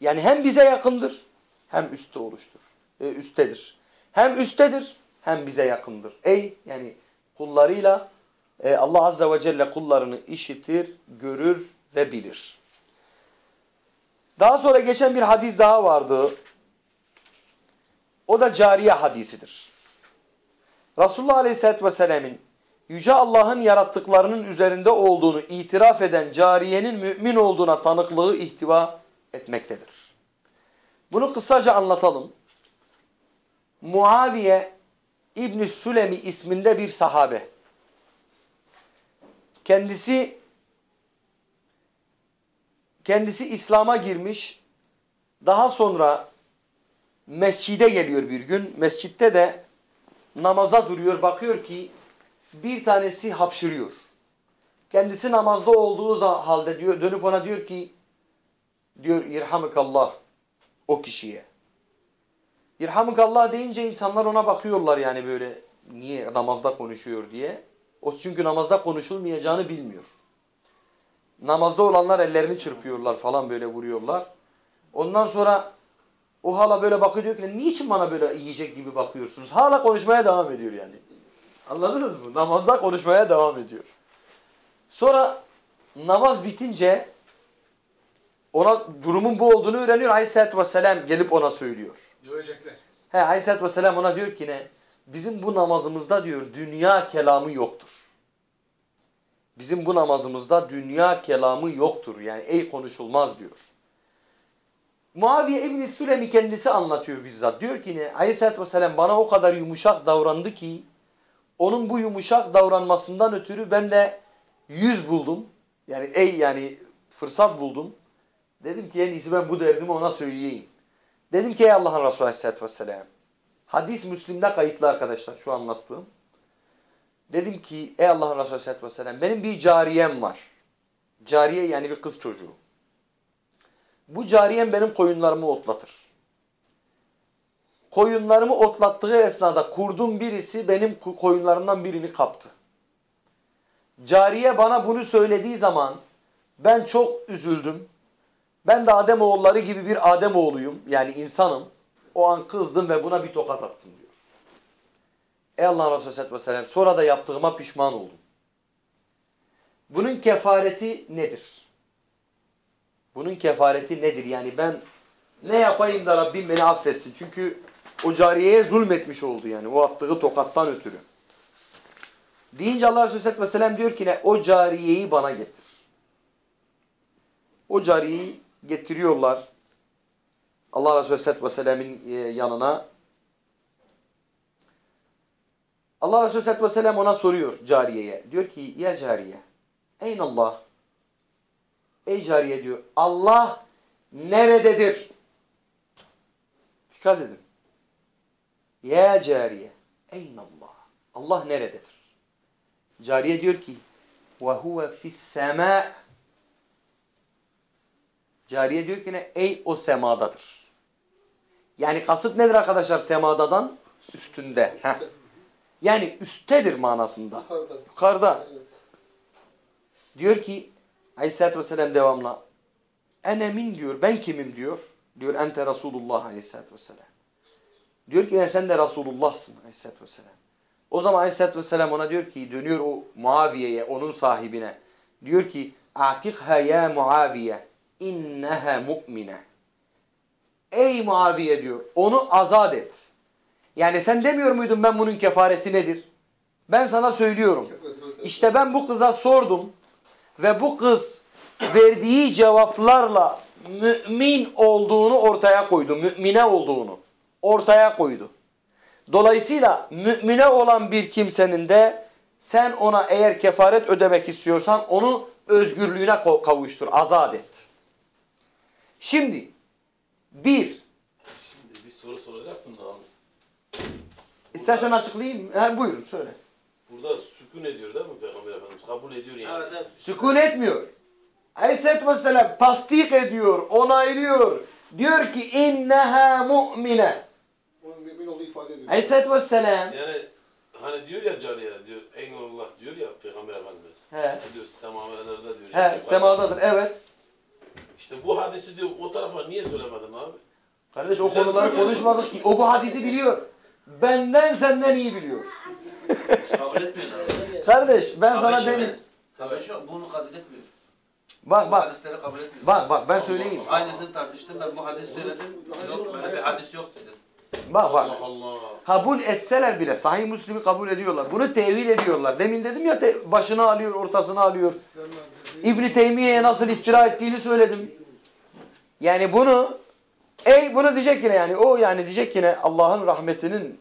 Speaker 1: yani hem bize yakındır, hem üstte oluştur. E, üsttedir. Hem üsttedir, hem bize yakındır. Ey, yani kullarıyla e, Allah Azze ve Celle kullarını işitir, görür ve bilir. Daha sonra geçen bir hadis daha vardı. O da cariye hadisidir. Resulullah Aleyhisselatü Vesselam'ın Yüce Allah'ın yarattıklarının üzerinde olduğunu itiraf eden cariyenin mümin olduğuna tanıklığı ihtiva etmektedir. Bunu kısaca anlatalım. Muaviye İbni Sülemi isminde bir sahabe. Kendisi kendisi İslam'a girmiş. Daha sonra mescide geliyor bir gün. Mescitte de namaza duruyor. Bakıyor ki bir tanesi hapşırıyor. Kendisi namazda olduğu halde diyor dönüp ona diyor ki diyor irhamıkallah o kişiye. İrhamıkallah deyince insanlar ona bakıyorlar yani böyle niye namazda konuşuyor diye. O çünkü namazda konuşulmayacağını bilmiyor. Namazda olanlar ellerini çırpıyorlar falan böyle vuruyorlar. Ondan sonra o hala böyle bakıyor diyor ki niçin bana böyle yiyecek gibi bakıyorsunuz? Hala konuşmaya devam ediyor yani. Anladınız mı? Namazda konuşmaya devam ediyor. Sonra namaz bitince ona durumun bu olduğunu öğreniyor. Aleyhisselatü Vesselam gelip ona söylüyor.
Speaker 3: Dövecekler.
Speaker 1: He Aleyhisselatü Vesselam ona diyor ki ne? Bizim bu namazımızda diyor dünya kelamı yoktur. Bizim bu namazımızda dünya kelamı yoktur. Yani ey konuşulmaz diyor. Muaviye İbni Sülemi kendisi anlatıyor bizzat. Diyor ki ne? Aleyhisselatü Vesselam bana o kadar yumuşak davrandı ki onun bu yumuşak davranmasından ötürü ben de yüz buldum. Yani ey yani fırsat buldum. Dedim ki en iyisi ben bu derdimi ona söyleyeyim. Dedim ki ey Allah'ın Resulü Aleyhisselatü Vesselam. Hadis Müslim'de kayıtlı arkadaşlar şu anlattığım. Dedim ki ey Allah'ın Resulü Aleyhisselatü Vesselam benim bir cariyem var. Cariye yani bir kız çocuğu. Bu cariyem benim koyunlarımı otlatır. Koyunlarımı otlattığı esnada kurdun birisi benim koyunlarımdan birini kaptı. Cariye bana bunu söylediği zaman ben çok üzüldüm. Ben de Adem oğulları gibi bir Adem oğluyum. Yani insanım. O an kızdım ve buna bir tokat attım diyor. Ey Allah Resulü Aleyhisselatü Vesselam sonra da yaptığıma pişman oldum. Bunun kefareti nedir? Bunun kefareti nedir? Yani ben ne yapayım da Rabbim beni affetsin? Çünkü O cariyeye zulmetmiş oldu yani. O attığı tokattan ötürü. Deyince Allah Resulü Aleyhisselatü Vesselam diyor ki ne? O cariyeyi bana getir. O cariyeyi getiriyorlar. Allah Resulü Aleyhisselatü Vesselam'ın e, yanına. Allah Resulü Aleyhisselatü Vesselam ona soruyor cariyeye. Diyor ki ya cariye. Eyn Allah. Ey cariye diyor. Allah nerededir? Dikkat edin. Ya cariye. Eyn Allah. Nerededir? Cariye diyor ki ve huve fis sema. Cariye diyor ki ne? Ey o semadadır. Yani kasıt nedir arkadaşlar semadadan? Üstünde. Heh. Yani üsttedir manasında.
Speaker 2: Yukarıda.
Speaker 1: Yukarıda.
Speaker 2: Evet.
Speaker 1: Diyor ki Aleyhisselatü Vesselam devamla Ene diyor ben kimim diyor. Diyor ente Resulullah Aleyhisselatü Vesselam. Diyor ki "Ya sen de Resulullah'sın Aleyhisselatü Vesselam. O zaman Aleyhisselatü Vesselam ona diyor ki dönüyor o Muaviye'ye onun sahibine. Diyor ki Atikha ya Muaviye inneha mu'mine. Ey Muaviye diyor onu azat et. Yani sen demiyor muydun ben bunun kefareti nedir? Ben sana söylüyorum. İşte ben bu kıza sordum ve bu kız verdiği cevaplarla mümin olduğunu ortaya koydu. Mümine olduğunu ortaya koydu. Dolayısıyla mümine olan bir kimsenin de sen ona eğer kefaret ödemek istiyorsan onu özgürlüğüne kavuştur, azat et. Şimdi bir,
Speaker 6: Şimdi bir soru soracaktım da abi.
Speaker 1: istersen açıklayayım. Ha, buyurun söyle.
Speaker 6: Burada sükun ediyor değil mi Peygamber Efendimiz? Kabul ediyor yani.
Speaker 4: Evet, evet.
Speaker 1: Sükun etmiyor. Aleyhisselatü Vesselam tasdik ediyor, onaylıyor. Diyor ki inneha mu'mine.
Speaker 2: Onun mümin olduğu ifade ediyor.
Speaker 1: Aleyhisselatü Vesselam
Speaker 6: Yani hani diyor ya cariye diyor Eyvallah diyor ya Peygamber Efendimiz.
Speaker 1: He.
Speaker 6: Diyor semavelerde diyor.
Speaker 1: He,
Speaker 6: yani.
Speaker 1: semadadır evet.
Speaker 6: İşte bu hadisi diyor o tarafa niye söylemedin abi?
Speaker 1: Kardeş o konuları konuşmadık ki. O bu hadisi biliyor. Benden senden iyi biliyor.
Speaker 4: Kabul etmiyorlar.
Speaker 1: Kardeş ben sana
Speaker 4: Habeşi
Speaker 1: demin...
Speaker 4: mi? Habeşi bunu kabul etmiyor.
Speaker 1: Bak
Speaker 4: Bu
Speaker 1: bak.
Speaker 4: hadisleri kabul etmiyor.
Speaker 1: Bak bak ben söyleyeyim.
Speaker 4: Aynısını tartıştım ben bu hadis söyledim. Yok böyle bir hadis yok dedim.
Speaker 1: Bak bak.
Speaker 6: Allah Allah.
Speaker 1: Kabul etseler bile Sahih Müslim'i kabul ediyorlar. Bunu tevil ediyorlar. Demin dedim ya te- başını alıyor, ortasını alıyor. İbn Teymiye'ye nasıl iftira ettiğini söyledim. Yani bunu ey bunu diyecek yine yani o yani diyecek yine Allah'ın rahmetinin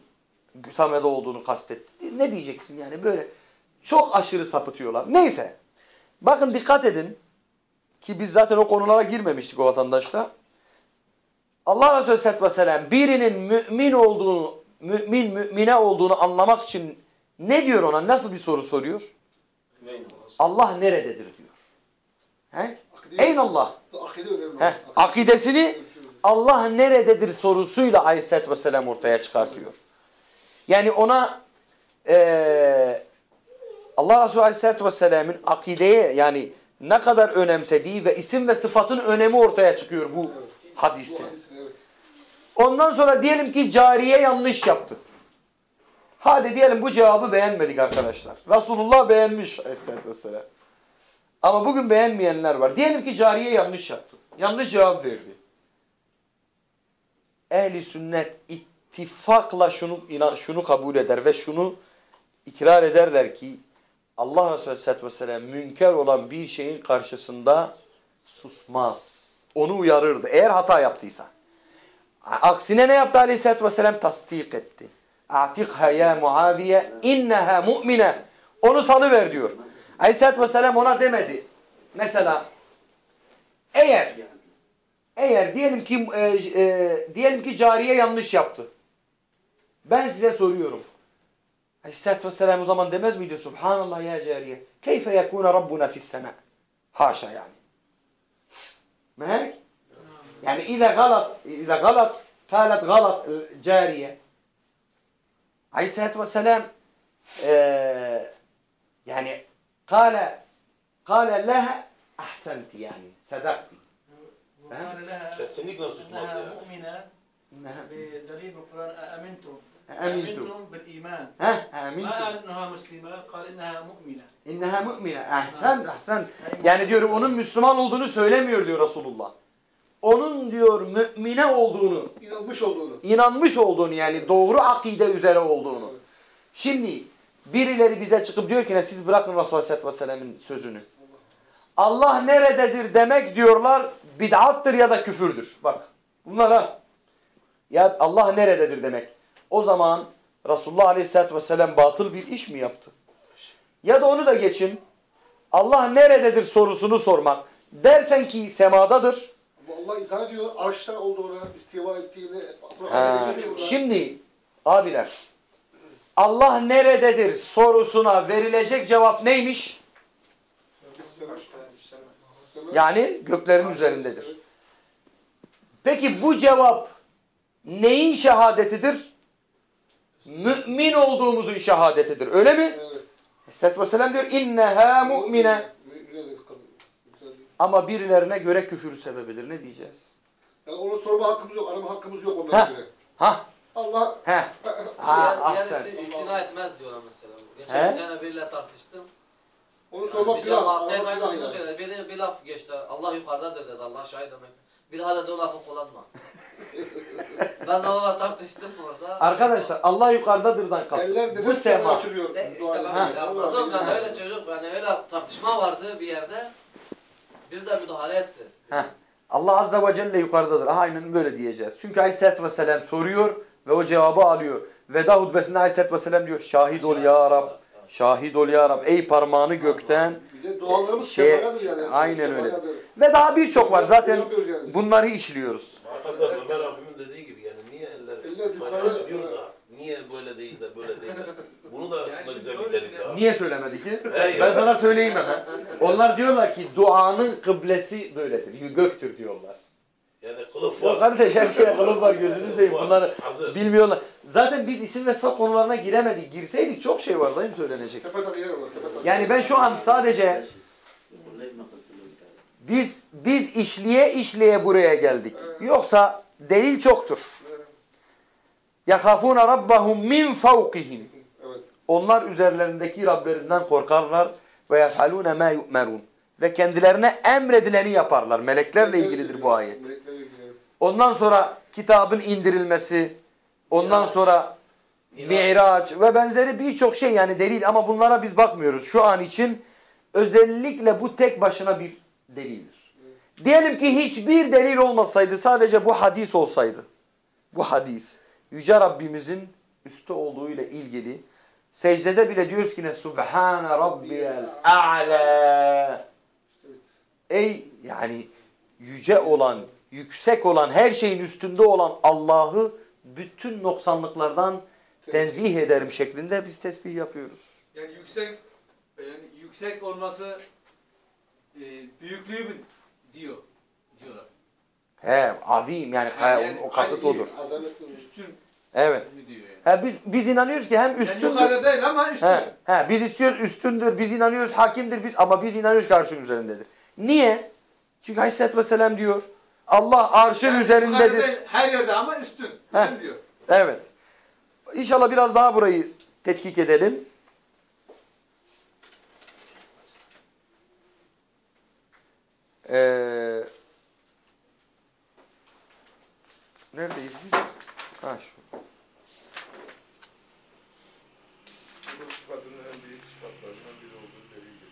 Speaker 1: Samet'e olduğunu kastetti. Ne diyeceksin yani böyle çok aşırı sapıtıyorlar. Neyse. Bakın dikkat edin ki biz zaten o konulara girmemiştik o vatandaşla. Allah Resulü Aleyhisselatü Vesselam birinin mümin olduğunu, mümin mümine olduğunu anlamak için ne diyor ona? Nasıl bir soru soruyor? Allah nerededir diyor. He? Eyn Allah.
Speaker 2: Akide
Speaker 1: akidesini Allah nerededir sorusuyla Aleyhisselatü Vesselam ortaya çıkartıyor. Yani ona eee Allah Resulü Aleyhisselatü Vesselam'ın akideye yani ne kadar önemsediği ve isim ve sıfatın önemi ortaya çıkıyor bu hadiste.
Speaker 2: Bu hadis, evet.
Speaker 1: Ondan sonra diyelim ki cariye yanlış yaptı. Hadi diyelim bu cevabı beğenmedik arkadaşlar. Resulullah beğenmiş aleyhissalatü vesselam. Ama bugün beğenmeyenler var. Diyelim ki cariye yanlış yaptı. Yanlış cevap verdi. Ehli sünnet ittifakla şunu şunu kabul eder ve şunu ikrar ederler ki Allah Resulü Aleyhisselatü münker olan bir şeyin karşısında susmaz. Onu uyarırdı eğer hata yaptıysa. Aksine ne yaptı Aleyhisselatü Vesselam? Tasdik etti. Atikha ya Muaviye inneha mu'mine. Onu salıver diyor. Aleyhisselatü Vesselam ona demedi. Mesela eğer eğer diyelim ki e, e, diyelim ki cariye yanlış yaptı. Ben size soruyorum. Aleyhisselatü Vesselam o zaman demez miydi? Subhanallah ya cariye. Keyfe yekune Rabbuna fis sema. Haşa yani. Mehek? يعني إذا غلط إذا غلط قالت غلط الجارية عليه الصلاة والسلام آه، يعني قال قال لها أحسنت يعني صدقتي
Speaker 5: وقال لها. مؤمنه
Speaker 1: إنها
Speaker 5: بدليل القران أأمنتم
Speaker 1: أمنتم
Speaker 5: أأمنتم بالإيمان
Speaker 1: ها
Speaker 5: ما
Speaker 1: آمنتم
Speaker 5: قال إنها مسلمة قال إنها مؤمنة
Speaker 1: İnneha mu'mine. Ahsen, ahsen. Yani diyor onun Müslüman olduğunu söylemiyor diyor Resulullah. onun diyor mümine olduğunu,
Speaker 2: İnanmış olduğunu.
Speaker 1: inanmış olduğunu yani doğru akide üzere olduğunu. Şimdi birileri bize çıkıp diyor ki ne siz bırakın Resulullah Aleyhisselatü Vesselam'ın sözünü. Allah nerededir demek diyorlar bid'attır ya da küfürdür. Bak bunlar ha. Ya Allah nerededir demek. O zaman Resulullah Aleyhisselatü Vesselam batıl bir iş mi yaptı? Ya da onu da geçin. Allah nerededir sorusunu sormak. Dersen ki semadadır.
Speaker 2: Allah izah ediyor. Arşta olduğunu, istiva ettiğini.
Speaker 1: Ha,
Speaker 2: Şimdi
Speaker 1: abiler Allah nerededir sorusuna verilecek cevap neymiş? Yani göklerin üzerindedir. Peki bu cevap neyin şehadetidir? Mümin olduğumuzun şehadetidir. Öyle mi?
Speaker 2: Evet.
Speaker 1: Aleyhisselatü Vesselam diyor inneha mu'mine. Ama birilerine göre küfür sebebidir. Ne diyeceğiz?
Speaker 2: Yani onu sorma hakkımız yok, arama hakkımız yok
Speaker 1: Ha.
Speaker 2: onlara göre.
Speaker 1: Ha?
Speaker 2: Allah
Speaker 1: He. Ha, ah
Speaker 4: Diğer,
Speaker 1: sen.
Speaker 4: diğer istina etmez diyorlar mesela.
Speaker 1: He?
Speaker 4: Geçen bir tane biriyle tartıştım.
Speaker 2: onu sormak
Speaker 4: bir
Speaker 2: günah.
Speaker 4: tek aynısını
Speaker 2: yani.
Speaker 4: söyledi. Biri bir laf geçti. Allah yukarıdadır dedi. Allah şahit demek. Bir daha dedi o lafı kullanma. ben de onunla tartıştım orada.
Speaker 1: Arkadaşlar Allah yukarıdadırdan kastım.
Speaker 2: Eller
Speaker 1: Bu sema.
Speaker 2: açılıyor?
Speaker 4: E,
Speaker 2: Dua
Speaker 4: işte ben de öyle çocuk yani öyle tartışma vardı bir yerde. Bir de müdahale etti.
Speaker 1: Heh. Allah Azze ve Celle yukarıdadır. Aha, Aynen böyle diyeceğiz. Çünkü Aleyhisselatü Vesselam soruyor ve o cevabı alıyor. Veda hutbesinde Aleyhisselatü Vesselam diyor şahit ol ya Rab. Şahit ol ya Rab. Ey parmağını gökten.
Speaker 2: Bir de dualarımız
Speaker 1: Şey,
Speaker 2: yani.
Speaker 1: aynen öyle. Ve daha birçok var. Zaten bunları işliyoruz.
Speaker 6: Hakikaten Ömer abimin dediği gibi yani niye eller
Speaker 2: Eller yukarı-
Speaker 6: açılıyor da niye böyle değil de böyle değil de. Bunu da aslında
Speaker 3: şimdi
Speaker 6: güzel bir delil
Speaker 3: şimdi.
Speaker 6: ya.
Speaker 1: Niye söylemedi ki?
Speaker 6: Hey
Speaker 1: Ben
Speaker 6: ya.
Speaker 1: sana söyleyeyim hemen. Onlar diyorlar ki duanın kıblesi böyledir. Göktür diyorlar.
Speaker 6: Yani kılıf var.
Speaker 1: kardeş her şeye kılıf var gözünü seveyim. Bunları
Speaker 6: Hazır.
Speaker 1: bilmiyorlar. Zaten biz isim ve sıfat konularına giremedik. Girseydik çok şey var dayım söylenecek. Yani ben şu an sadece biz biz işliye işliye buraya geldik. Yoksa delil çoktur. Rabbahum min fawqihim.
Speaker 2: Evet.
Speaker 1: Onlar üzerlerindeki Rablerinden korkarlar ve yefalune ma yu'merun. Ve kendilerine emredileni yaparlar. Meleklerle ilgilidir bu ayet. Ondan sonra kitabın indirilmesi, ondan sonra Miraç ve benzeri birçok şey yani delil ama bunlara biz bakmıyoruz. Şu an için özellikle bu tek başına bir delildir. Diyelim ki hiçbir delil olmasaydı sadece bu hadis olsaydı. Bu hadis Yüce Rabbimizin üstte olduğu ile ilgili secdede bile diyoruz ki ne Subhane Rabbiyel A'la Ey yani yüce olan, yüksek olan, her şeyin üstünde olan Allah'ı bütün noksanlıklardan tenzih ederim şeklinde biz tesbih yapıyoruz.
Speaker 3: Yani yüksek yani yüksek olması e, büyüklüğü mü diyor diyorlar.
Speaker 1: He, azim yani, he,
Speaker 3: yani
Speaker 1: o, kasıt odur.
Speaker 3: Üstün
Speaker 1: Evet.
Speaker 3: yani.
Speaker 1: He, biz biz inanıyoruz ki hem
Speaker 3: Yani
Speaker 1: üstündür.
Speaker 3: yukarıda değil ama üstün.
Speaker 1: He, he, biz istiyoruz üstündür, biz inanıyoruz hakimdir biz ama biz inanıyoruz ki arşın üzerindedir. Niye? Çünkü Aleyhisselatü Vesselam diyor Allah arşın
Speaker 3: Yani
Speaker 1: üzerindedir.
Speaker 3: değil, her yerde ama üstün. Üstün diyor.
Speaker 1: Evet. İnşallah biraz daha burayı tetkik edelim. Ee, neredeyiz biz? Ha şu.
Speaker 7: Bu sıfatın en büyük sıfatlarından biri olduğu delildir.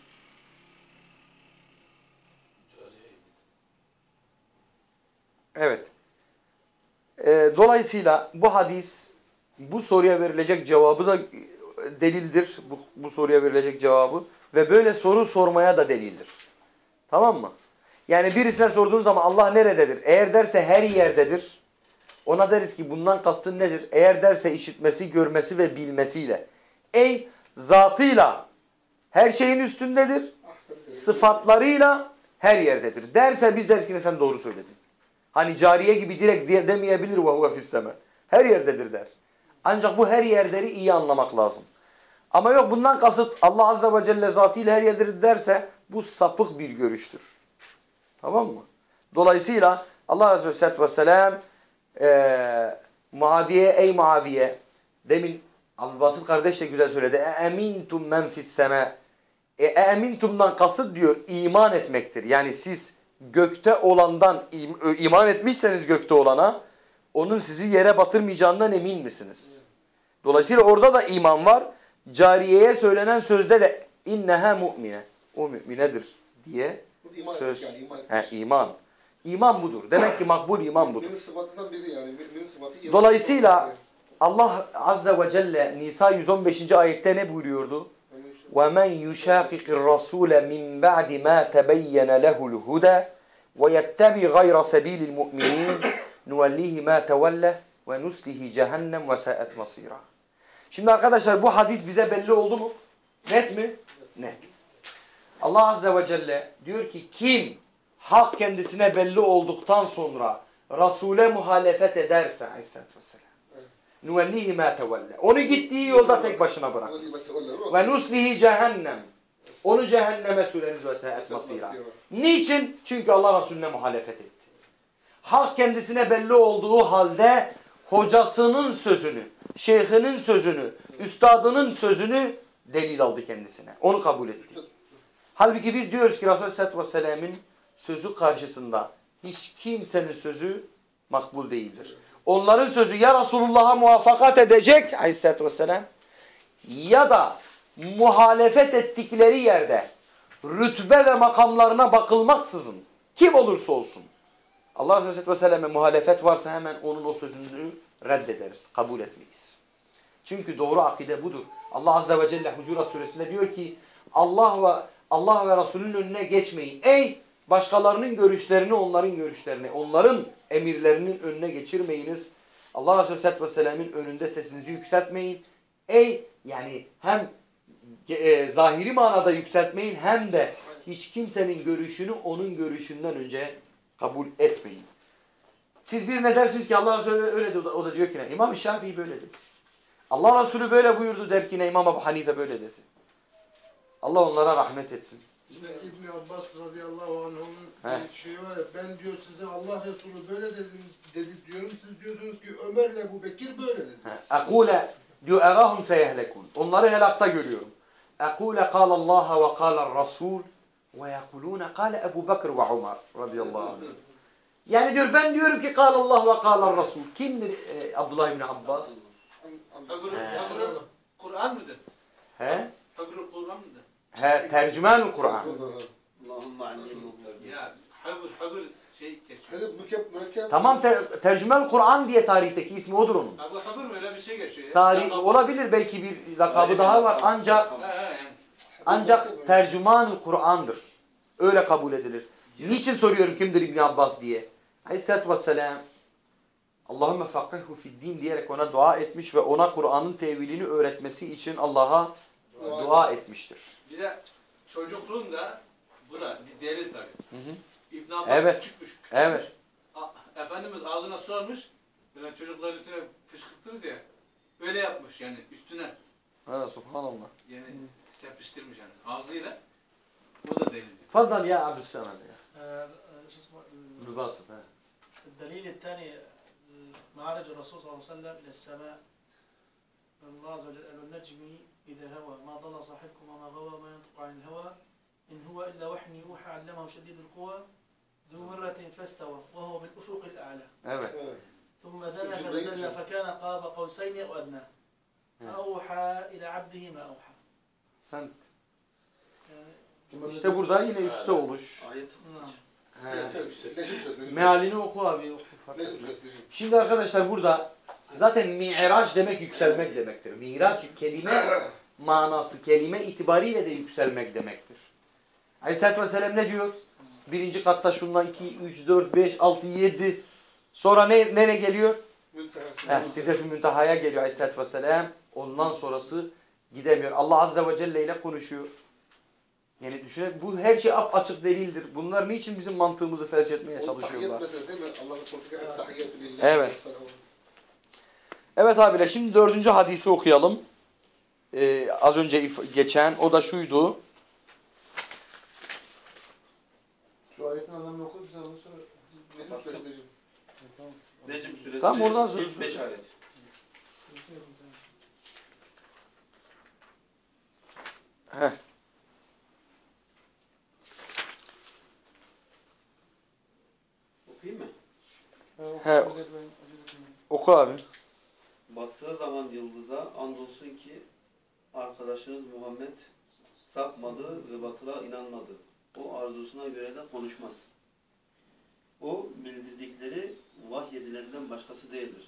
Speaker 1: Evet. Ee, dolayısıyla bu hadis bu soruya verilecek cevabı da e, delildir. Bu, bu soruya verilecek cevabı ve böyle soru sormaya da delildir. Tamam mı? Yani birisine sorduğun zaman Allah nerededir? Eğer derse her yerdedir. Ona deriz ki bundan kastın nedir? Eğer derse işitmesi, görmesi ve bilmesiyle. Ey zatıyla her şeyin üstündedir. Sıfatlarıyla her yerdedir. Derse biz deriz ki sen doğru söyledin. Hani cariye gibi direkt diye demeyebilir ve huve fisseme. Her yerdedir der. Ancak bu her yerleri iyi anlamak lazım. Ama yok bundan kasıt Allah Azze ve Celle zatıyla her yerdedir derse bu sapık bir görüştür. Tamam mı? Dolayısıyla Allah Azze ve Vesselam eee Muaviye ey Muaviye demin Abdülbasit kardeş de güzel söyledi. E emintum men fis sema. E emintumdan kasıt diyor iman etmektir. Yani siz gökte olandan iman etmişseniz gökte olana onun sizi yere batırmayacağından emin misiniz? Dolayısıyla orada da iman var. Cariyeye söylenen sözde de inneha mu'mine. O müminedir diye
Speaker 2: iman
Speaker 1: söz.
Speaker 2: yani iman
Speaker 1: He, iman. İman budur. Demek ki makbul iman budur.
Speaker 2: Yani.
Speaker 1: Dolayısıyla Allah Azze ve Celle Nisa 115. ayette ne buyuruyordu? وَمَنْ يُشَاقِقِ الرَّسُولَ مِنْ بَعْدِ مَا تَبَيَّنَ لَهُ الْهُدَى وَيَتَّبِ غَيْرَ سَب۪يلِ الْمُؤْمِنِينَ نُوَلِّهِ مَا تَوَلَّهُ وَنُسْلِهِ جَهَنَّمْ وَسَاءَتْ مَصِيرًا Şimdi arkadaşlar bu hadis bize belli oldu mu? Net mi? Net. Allah Azze ve Celle diyor ki kim hak kendisine belli olduktan sonra Resul'e muhalefet ederse Aleyhisselatü Vesselam nuvellihi ma tevelle. Onu gittiği yolda tek başına bırakırız. Ve nuslihi cehennem. Onu cehenneme süreriz ve se'et masira. Niçin? Çünkü Allah Resulüne muhalefet etti. Hak kendisine belli olduğu halde hocasının sözünü, şeyhinin sözünü, üstadının sözünü delil aldı kendisine. Onu kabul etti. Halbuki biz diyoruz ki Aleyhisselatü Vesselam'ın sözü karşısında hiç kimsenin sözü makbul değildir. Onların sözü ya Resulullah'a muvaffakat edecek Aleyhisselatü Vesselam ya da muhalefet ettikleri yerde rütbe ve makamlarına bakılmaksızın kim olursa olsun Allah Resulü ve muhalefet varsa hemen onun o sözünü reddederiz, kabul etmeyiz. Çünkü doğru akide budur. Allah Azze ve Celle Hucurat suresinde diyor ki Allah ve Allah ve Resulünün önüne geçmeyin. Ey başkalarının görüşlerini onların görüşlerini, onların emirlerinin önüne geçirmeyiniz. Allah Resulü Aleyhisselatü Vesselam'ın önünde sesinizi yükseltmeyin. Ey yani hem e, zahiri manada yükseltmeyin hem de hiç kimsenin görüşünü onun görüşünden önce kabul etmeyin. Siz birine dersiniz ki Allah Resulü öyle de o da diyor ki ne? İmam Şafii böyle dedi. Allah Resulü böyle buyurdu der ki ne? İmam Ebu Hanife böyle dedi. Allah onlara rahmet etsin.
Speaker 8: Yine İbni Abbas radıyallahu anh'ın
Speaker 1: He.
Speaker 8: bir şeyi var ya ben diyor size Allah Resulü böyle dedi, dedi diyorum siz diyorsunuz ki Ömer'le Ebu Bekir böyle dedi.
Speaker 1: Ekule diyor erahum seyehlekun. Onları helakta görüyorum. Ekule kâle Allah ve kâle Rasul ve yekulûne kâle Ebu Bekir ve Umar radıyallahu anh. Yani diyor ben diyorum ki kâle Allah ve kâle Rasul. Kimdir e, Abdullah İbni Abbas?
Speaker 3: Öbürü,
Speaker 1: He.
Speaker 3: öbürü Kur'an mıdır?
Speaker 1: He?
Speaker 3: Öbürü Kur'an mıdır?
Speaker 1: He, tercümanul Kur'an.
Speaker 3: Şey.
Speaker 1: Tamam te, tercümanul Kur'an diye tarihteki ismi odur onun.
Speaker 3: Abu habır mı öyle bir şey geçiyor?
Speaker 1: Tarih olabilir belki bir lakabı daha var ancak ancak tercümanul Kur'an'dır. Öyle kabul edilir. Niçin soruyorum kimdir İbn Abbas diye? Aleyhisselatü Vesselam Allahümme fakihhu fiddin diyerek ona dua etmiş ve ona Kur'an'ın tevilini öğretmesi için Allah'a dua etmiştir.
Speaker 3: Bir de çocukluğunda bura bir delil tabii.
Speaker 1: Hı hı.
Speaker 3: İbn Abbas
Speaker 1: Evet.
Speaker 3: küçükmüş, küçükmüş.
Speaker 1: Evet.
Speaker 3: A- Efendimiz ağzına sormuş. Böyle çocukların üstüne fışkırtırız ya. Öyle yapmış yani üstüne.
Speaker 1: Ha, subhanallah.
Speaker 3: Yani serpiştirmiş yani ağzıyla. Bu da delil.
Speaker 1: Fadal ya Abdüsselam ya.
Speaker 5: آه، آه، شو اسمه ال-
Speaker 1: Mübasıt ha.
Speaker 5: الدليل الثاني آه، معرج الرسول صلى الله عليه وسلم إلى السماء الله عز وجل قال النجم إذا هوى ما ضل صاحبكم وما غوى ما ينطق عن الهوى إن هو إلا وحي يوحى علمه شديد القوى ذو مرة فاستوى وهو بالأفق الأعلى. ثم دنا
Speaker 2: جبريل.
Speaker 5: فكان قاب قوسين أو أدنى فأوحى إلى عبده ما أوحى. يعني
Speaker 1: işte burada yine üstte oluş.
Speaker 5: نعم.
Speaker 1: Mealini oku abi. Şimdi arkadaşlar burada zaten mi'raç demek yükselmek demektir. Miraç kelime manası, kelime itibariyle de yükselmek demektir. Aleyhisselatü Vesselam ne diyor? Birinci katta şunla 2, 3, 4, 5, 6, 7. Sonra ne, nereye geliyor?
Speaker 2: Mültehası.
Speaker 1: Heh, Sidret-i Münteha'ya geliyor Aleyhisselatü Vesselam. Ondan sonrası gidemiyor. Allah Azze ve Celle ile konuşuyor. Yani düşünün bu her şey ap açık delildir. Bunlar niçin bizim mantığımızı felç etmeye çalışıyorlar?
Speaker 2: tahiyyat
Speaker 1: Evet abiler şimdi dördüncü hadisi okuyalım. Ee, az önce geçen o da şuydu.
Speaker 8: Şu ayetin anlamını oku bize onu sonra.
Speaker 2: Necim suresi Necim.
Speaker 7: Necim.
Speaker 1: Tamam oradan sonra.
Speaker 7: İlk beş ayet.
Speaker 1: Heh. Okuyayım mı? He, oku abi.
Speaker 9: Battığı zaman yıldıza andolsun ki arkadaşınız Muhammed sapmadı ve batıla inanmadı. O arzusuna göre de konuşmaz. O bildirdikleri vahyedilenden başkası değildir.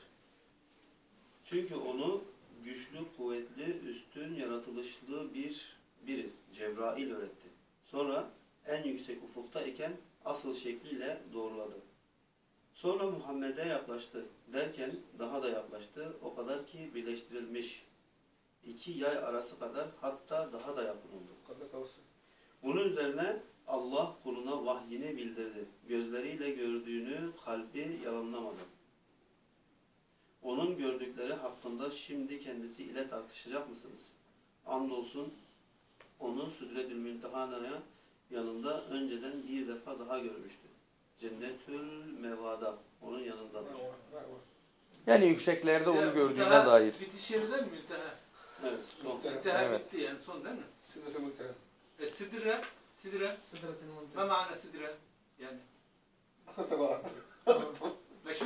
Speaker 9: Çünkü onu güçlü, kuvvetli, üstün, yaratılışlı bir biri, Cebrail öğretti. Sonra en yüksek ufukta iken asıl şekliyle doğruladı. Sonra Muhammed'e yaklaştı derken daha da yaklaştı. O kadar ki birleştirilmiş. iki yay arası kadar hatta daha da yakın oldu. Bunun üzerine Allah kuluna vahyini bildirdi. Gözleriyle gördüğünü kalbi yalanlamadı. Onun gördükleri hakkında şimdi kendisi ile tartışacak mısınız? Andolsun onu Südretül Müntehana'ya yanında önceden bir defa daha görmüştü. Cennetül Mevada onun yanındadır.
Speaker 2: Var, var, var.
Speaker 1: Yani yükseklerde onu gördüğüne dair.
Speaker 3: Bitiş yeri değil mi münteha?
Speaker 9: Evet, son.
Speaker 3: Münteha
Speaker 1: Evet.
Speaker 3: bitti yani son değil mi?
Speaker 2: Sidre münteha.
Speaker 3: E, sidre, sidre.
Speaker 5: Sidretin
Speaker 3: Ma
Speaker 5: munteha.
Speaker 3: ma'na sidre? Yani meşhur.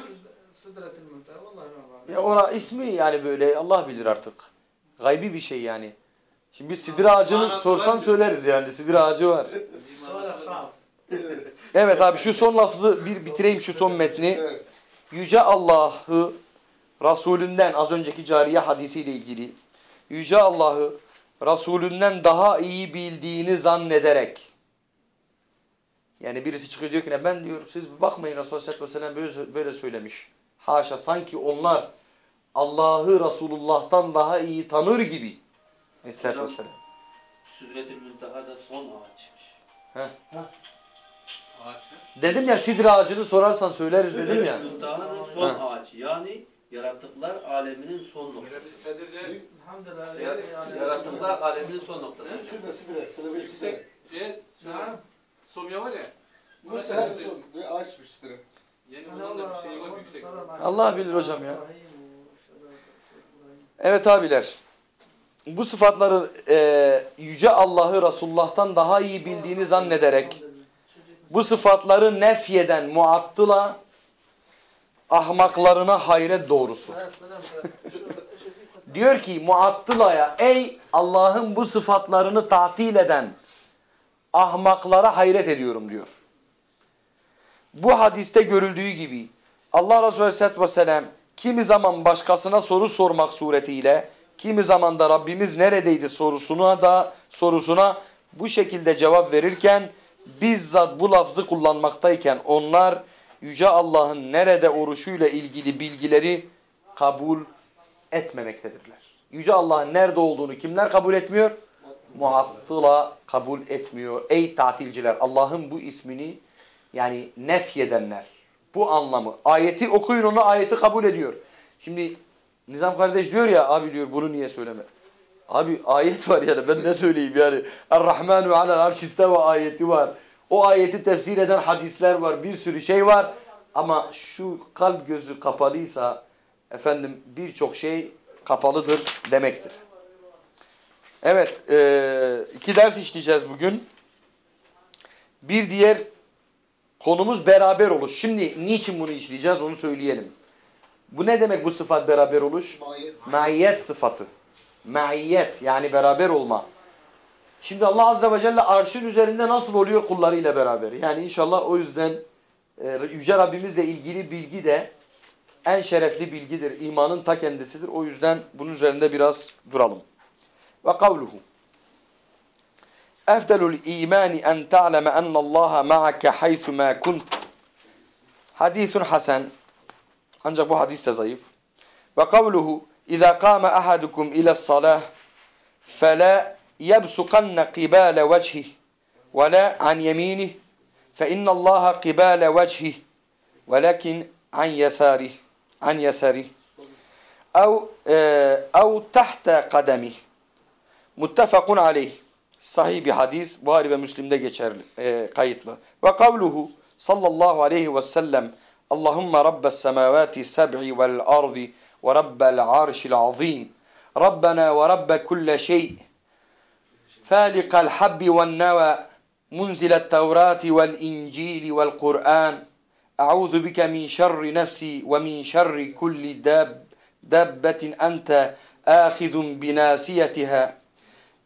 Speaker 5: Sidretin munteha. Vallahi ma ba'd.
Speaker 1: Ya ora ismi yani böyle Allah bilir artık. Gaybi bir şey yani. Şimdi biz sidir ağacını
Speaker 3: Manası
Speaker 1: sorsan
Speaker 3: var.
Speaker 1: söyleriz yani. Sidir ağacı var.
Speaker 3: Bir
Speaker 5: Sonra
Speaker 3: var.
Speaker 5: sağ.
Speaker 1: Evet abi şu son lafzı bir bitireyim şu son metni. Yüce Allah'ı Resulünden az önceki cariye hadisiyle ilgili Yüce Allah'ı Resulünden daha iyi bildiğini zannederek yani birisi çıkıyor diyor ki ne ben diyor siz bakmayın Resulullah sallallahu aleyhi ve sellem böyle, böyle söylemiş. Haşa sanki onlar Allah'ı Resulullah'tan daha iyi tanır gibi. Aleyhisselatü vesselam.
Speaker 9: Südretül Münteha da son ağaçmış.
Speaker 3: Ağaç.
Speaker 1: Dedim ya sidr ağacını sorarsan söyleriz dedim ya.
Speaker 9: Son
Speaker 1: Ha.
Speaker 9: ağacı. Yani yaratıklar aleminin son
Speaker 3: bir
Speaker 9: noktası.
Speaker 3: sedirce
Speaker 9: Yaratıklar aleminin son noktası.
Speaker 2: Ve sidre.
Speaker 3: yüksek şey,
Speaker 5: Ha?
Speaker 3: somya var ya.
Speaker 2: Bu seher son. Bir ağaçmış sidre.
Speaker 3: Yani bunun da
Speaker 5: Allah-
Speaker 3: bir şeyi var yüksek.
Speaker 1: Allah bilir hocam ya. Evet abiler. Bu sıfatları e, Yüce Allah'ı Resulullah'tan daha iyi bildiğini zannederek bu sıfatları nefyeden muattıla ahmaklarına hayret doğrusu. Diyor ki muattılaya ey Allah'ın bu sıfatlarını tatil eden ahmaklara hayret ediyorum diyor. Bu hadiste görüldüğü gibi Allah Resulü Aleyhisselatü Vesselam kimi zaman başkasına soru sormak suretiyle kimi zaman da Rabbimiz neredeydi sorusuna da sorusuna bu şekilde cevap verirken bizzat bu lafzı kullanmaktayken onlar Yüce Allah'ın nerede oruçuyla ilgili bilgileri kabul etmemektedirler. Yüce Allah'ın nerede olduğunu kimler kabul etmiyor? Muhattıla kabul etmiyor. Ey tatilciler Allah'ın bu ismini yani nefyedenler. Bu anlamı. Ayeti okuyun onu ayeti kabul ediyor. Şimdi Nizam kardeş diyor ya abi diyor bunu niye söyleme? Abi ayet var yani ben ne söyleyeyim yani. Er-Rahmanu alel arş isteve ayeti var. O ayeti tefsir eden hadisler var. Bir sürü şey var. Ama şu kalp gözü kapalıysa efendim birçok şey kapalıdır demektir. Evet e, iki ders işleyeceğiz bugün. Bir diğer konumuz beraber oluş. Şimdi niçin bunu işleyeceğiz onu söyleyelim. Bu ne demek bu sıfat beraber oluş? Maiyet sıfatı. Maiyet yani beraber olma. Şimdi Allah Azze ve Celle arşın üzerinde nasıl oluyor kullarıyla beraber? Yani inşallah o yüzden e, Yüce Rabbimizle ilgili bilgi de en şerefli bilgidir. İmanın ta kendisidir. O yüzden bunun üzerinde biraz duralım. Ve kavluhu. Efdelul imani en ta'leme ennallaha ma'ake haythu ma kunt. Hadisun hasen. Ancak bu hadis de zayıf. Ve kavluhu إذا قام أحدكم إلى الصلاة فلا يبصقن قبال وجهه ولا عن يمينه فإن الله قبال وجهه ولكن عن يساره عن يساره أو, آه، أو تحت قدمه. متفق عليه. صحيح بحديث بخاري ومسلم ده geçerli آه، قايتله. وقوله صلى الله عليه وسلم اللهم رب السماوات السبع والأرض ورب العرش العظيم. ربنا ورب كل شيء. فالق الحب والنوى منزل التوراة والإنجيل والقرآن. أعوذ بك من شر نفسي ومن شر كل داب دابة أنت آخذ بناسيتها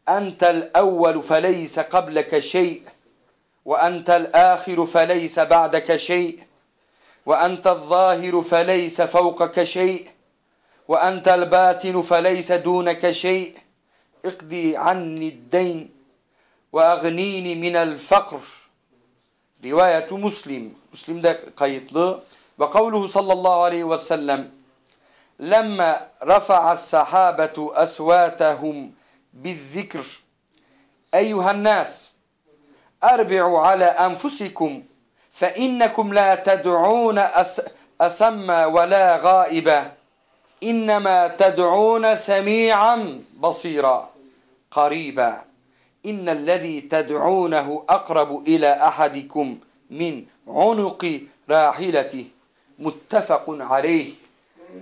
Speaker 1: أنت الأول فليس قبلك شيء وأنت الآخر فليس بعدك شيء. وأنت الظاهر فليس فوقك شيء وأنت الباطن فليس دونك شيء. اقضي عني الدين وأغنيني من الفقر. رواية مسلم مسلم ده قيطlı وقوله صلى الله عليه وسلم لما رفع الصحابة أسواتهم بالذكر أيها الناس أربعوا على أنفسكم فإنكم لا تدعون أس أسم ولا غائبا إنما تدعون سميعا بصيرا قريبا إن الذي تدعونه أقرب إلى أحدكم من عنق راحلته متفق عليه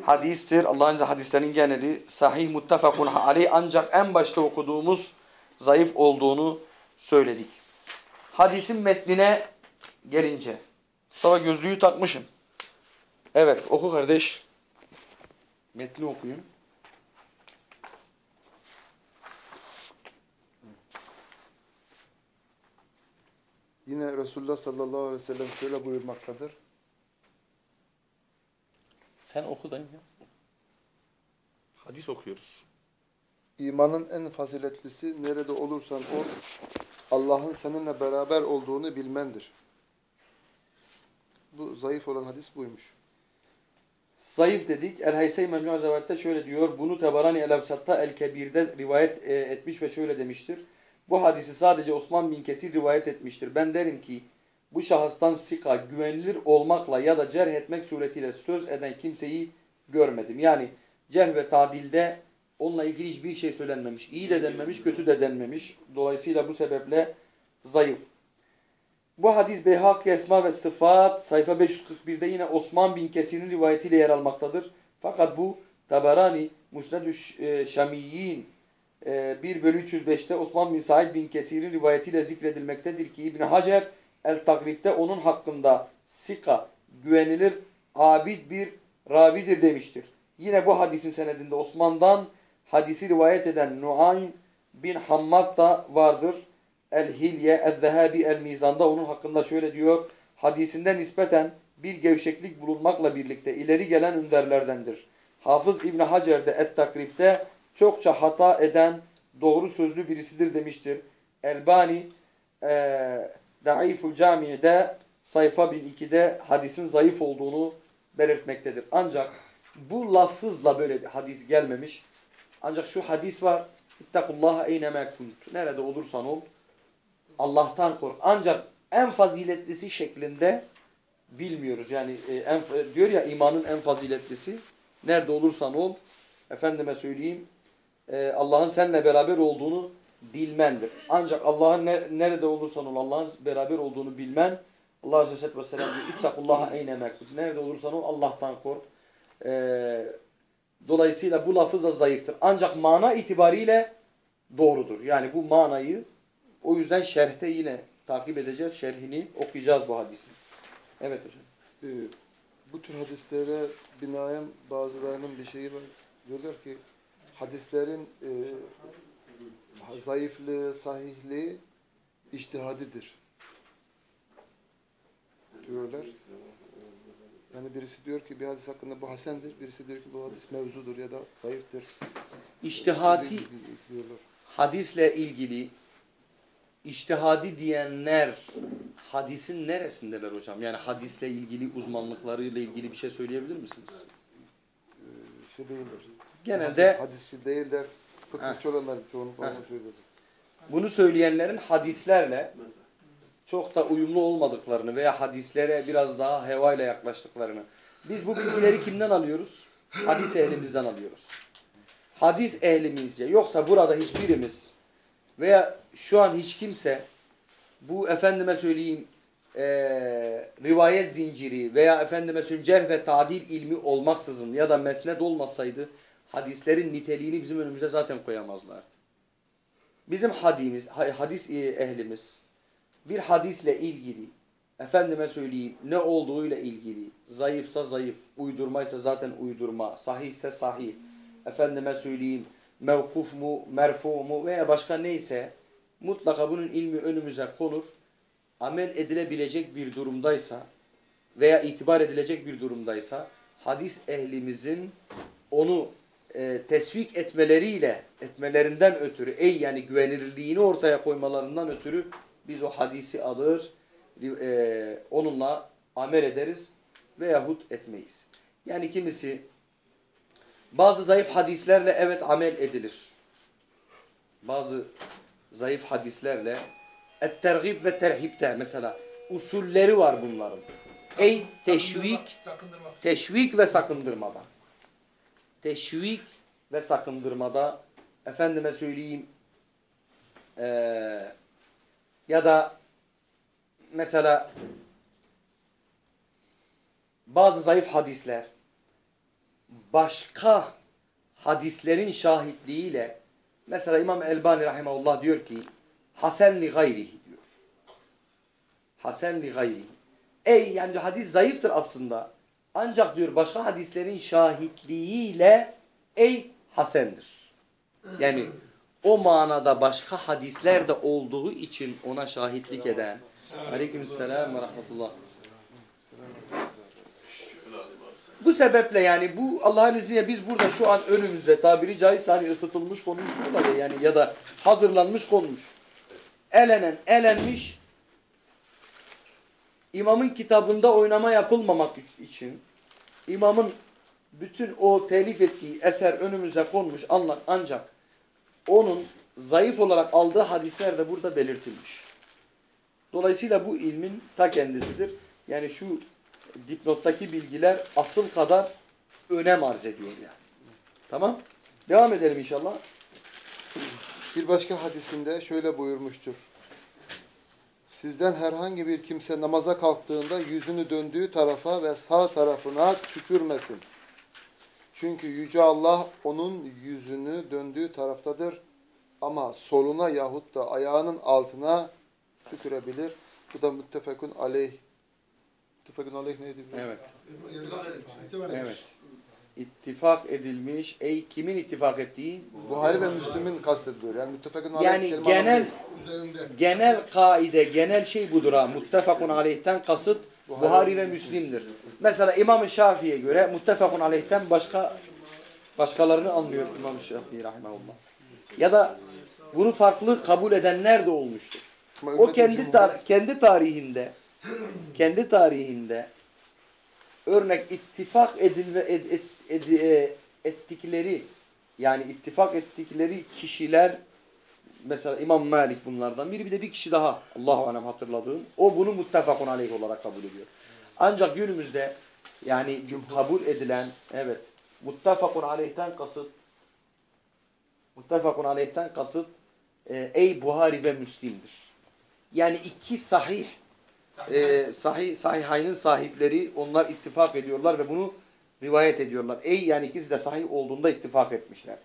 Speaker 1: hadistir. Allah'ın hadislerin geneli sahih muttefakun aleyh ancak en başta okuduğumuz zayıf olduğunu söyledik. Hadisin metnine gelince. Mustafa gözlüğü takmışım. Evet oku kardeş. Metni okuyun.
Speaker 8: Yine Resulullah sallallahu aleyhi ve sellem şöyle buyurmaktadır.
Speaker 1: Sen oku dayım ya. Hadis okuyoruz.
Speaker 8: İmanın en faziletlisi nerede olursan ol, Allah'ın seninle beraber olduğunu bilmendir. Bu zayıf olan hadis buymuş.
Speaker 1: Zayıf dedik. El-Haysey Memnu Azavat'ta şöyle diyor. Bunu Tebarani El-Avsat'ta El-Kebir'de rivayet e, etmiş ve şöyle demiştir. Bu hadisi sadece Osman bin Kesir rivayet etmiştir. Ben derim ki bu şahıstan sika, güvenilir olmakla ya da cerh etmek suretiyle söz eden kimseyi görmedim. Yani cerh ve tadilde onunla ilgili hiçbir şey söylenmemiş. İyi de denmemiş, kötü de denmemiş. Dolayısıyla bu sebeple zayıf. Bu hadis Beyhaki Esma ve Sıfat sayfa 541'de yine Osman bin Kesir'in rivayetiyle yer almaktadır. Fakat bu Tabarani Musned-ü e, Şamiyyin e, 1 bölü 305'te Osman bin Said bin Kesir'in rivayetiyle zikredilmektedir ki İbn Hacer El-Takrib'de onun hakkında sika, güvenilir, abid bir ravidir demiştir. Yine bu hadisin senedinde Osman'dan hadisi rivayet eden Nuaym bin Hammad da vardır. El-Hilye, El-Zehebi, El-Mizan'da onun hakkında şöyle diyor. Hadisinde nispeten bir gevşeklik bulunmakla birlikte ileri gelen önderlerdendir. Hafız İbn Hacer de Et-Takrib'de çokça hata eden doğru sözlü birisidir demiştir. Elbani eee Daiful Cami'de sayfa 1002'de hadisin zayıf olduğunu belirtmektedir. Ancak bu lafızla böyle bir hadis gelmemiş. Ancak şu hadis var. İttakullaha eynemâ kunt. Nerede olursan ol. Allah'tan kork. Ancak en faziletlisi şeklinde bilmiyoruz. Yani e, en, diyor ya imanın en faziletlisi. Nerede olursan ol. Efendime söyleyeyim. e, Allah'ın seninle beraber olduğunu bilmendir. Ancak Allah'ın ne- nerede olursan ol Allah'ın beraber olduğunu bilmen Allah Aleyhisselatü Vesselam diyor İttakullaha kunt. Nerede olursan ol Allah'tan kork. E, dolayısıyla bu lafız da zayıftır. Ancak mana itibariyle doğrudur. Yani bu manayı o yüzden şerhte yine takip edeceğiz. Şerhini okuyacağız bu hadisin. Evet hocam.
Speaker 8: Ee, bu tür hadislere binaen bazılarının bir şeyi var. Diyorlar ki hadislerin e, zayıflığı, sahihliği iştihadidir. Diyorlar. Yani birisi diyor ki bir hadis hakkında bu hasendir, birisi diyor ki bu hadis mevzudur ya da zayıftır. Diyorlar.
Speaker 1: hadisle ilgili içtihadi diyenler hadisin neresindeler hocam? Yani hadisle ilgili uzmanlıklarıyla ilgili bir şey söyleyebilir misiniz?
Speaker 8: Ee, şey değiller.
Speaker 1: Genelde
Speaker 8: hadisçi değiller. Fıkıhçı olanlar çoğunlukla onu
Speaker 1: bunu söyleyenlerin hadislerle çok da uyumlu olmadıklarını veya hadislere biraz daha hevayla yaklaştıklarını. Biz bu bilgileri kimden alıyoruz? Hadis ehlimizden alıyoruz. Hadis ehlimizce yoksa burada hiçbirimiz veya şu an hiç kimse bu efendime söyleyeyim eee, rivayet zinciri veya efendime söyleyeyim cerh ve tadil ilmi olmaksızın ya da mesned olmasaydı hadislerin niteliğini bizim önümüze zaten koyamazlardı. Bizim hadimiz, ha- hadis ehlimiz bir hadisle ilgili efendime söyleyeyim ne olduğuyla ilgili zayıfsa zayıf, uydurmaysa zaten uydurma, sahihse sahih, efendime söyleyeyim mevkuf mu, merfu mu veya başka neyse mutlaka bunun ilmi önümüze konur. Amel edilebilecek bir durumdaysa veya itibar edilecek bir durumdaysa hadis ehlimizin onu e, tesvik etmeleriyle etmelerinden ötürü ey yani güvenilirliğini ortaya koymalarından ötürü biz o hadisi alır e, onunla amel ederiz veyahut etmeyiz. Yani kimisi bazı zayıf hadislerle evet amel edilir. Bazı zayıf hadislerle et-tergib ve terhipte mesela usulleri var bunların. Ey teşvik, teşvik ve sakındırmada. Teşvik ve sakındırmada efendime söyleyeyim eee, ya da mesela bazı zayıf hadisler başka hadislerin şahitliğiyle mesela İmam Elbani rahimahullah diyor ki Hasen li gayrihi diyor. Hasen li gayrihi. Ey yani hadis zayıftır aslında. Ancak diyor başka hadislerin şahitliğiyle ey hasendir. Yani o manada başka hadisler de olduğu için ona şahitlik eden. Aleykümselam ve rahmetullah.
Speaker 6: Şöyle alayım abi sen.
Speaker 1: Bu sebeple yani bu Allah'ın izniyle biz burada şu an önümüzde tabiri caizse hani ısıtılmış konmuş diyorlar ya yani ya da hazırlanmış konmuş. Elenen elenmiş imamın kitabında oynama yapılmamak için imamın bütün o telif ettiği eser önümüze konmuş ancak onun zayıf olarak aldığı hadisler de burada belirtilmiş. Dolayısıyla bu ilmin ta kendisidir. Yani şu dipnottaki bilgiler asıl kadar önem arz ediyor yani. Tamam? Devam edelim inşallah.
Speaker 2: Bir başka hadisinde şöyle buyurmuştur. Sizden herhangi bir kimse namaza kalktığında yüzünü döndüğü tarafa ve sağ tarafına tükürmesin. Çünkü Yüce Allah onun yüzünü döndüğü taraftadır. Ama soluna yahut da ayağının altına tükürebilir. Bu da müttefekun aleyh. Müttefekun aleyh neydi?
Speaker 1: Evet. Evet. İttifak edilmiş. Ey kimin ittifak ettiği?
Speaker 2: Buhari ve Müslim'in kastediliyor. Yani müttefekun aleyh
Speaker 1: Yani genel genel kaide, genel şey budur ha. Muttefakun aleyhten kasıt Buhari ve Müslim'dir. Mesela İmam-ı Şafii'ye göre muttefakun aleyhten başka başkalarını anlıyor İmam-ı Şafii rahimahullah. Ya da bunu farklı kabul edenler de olmuştur. O kendi tar kendi tarihinde kendi tarihinde örnek ittifak edilme ed, et, ed- e, ettikleri yani ittifak ettikleri kişiler mesela İmam Malik bunlardan biri bir de bir kişi daha Allahu alem hatırladığım o bunu muttefakun aleyh olarak kabul ediyor. Ancak günümüzde yani kabul edilen evet muttefakun aleyhten kasıt muttefakun aleyhten kasıt e, ey Buhari ve Müslim'dir. Yani iki sahih e, sahih sahihayının sahipleri onlar ittifak ediyorlar ve bunu rivayet ediyorlar. Ey yani ikisi de sahih olduğunda ittifak etmişler.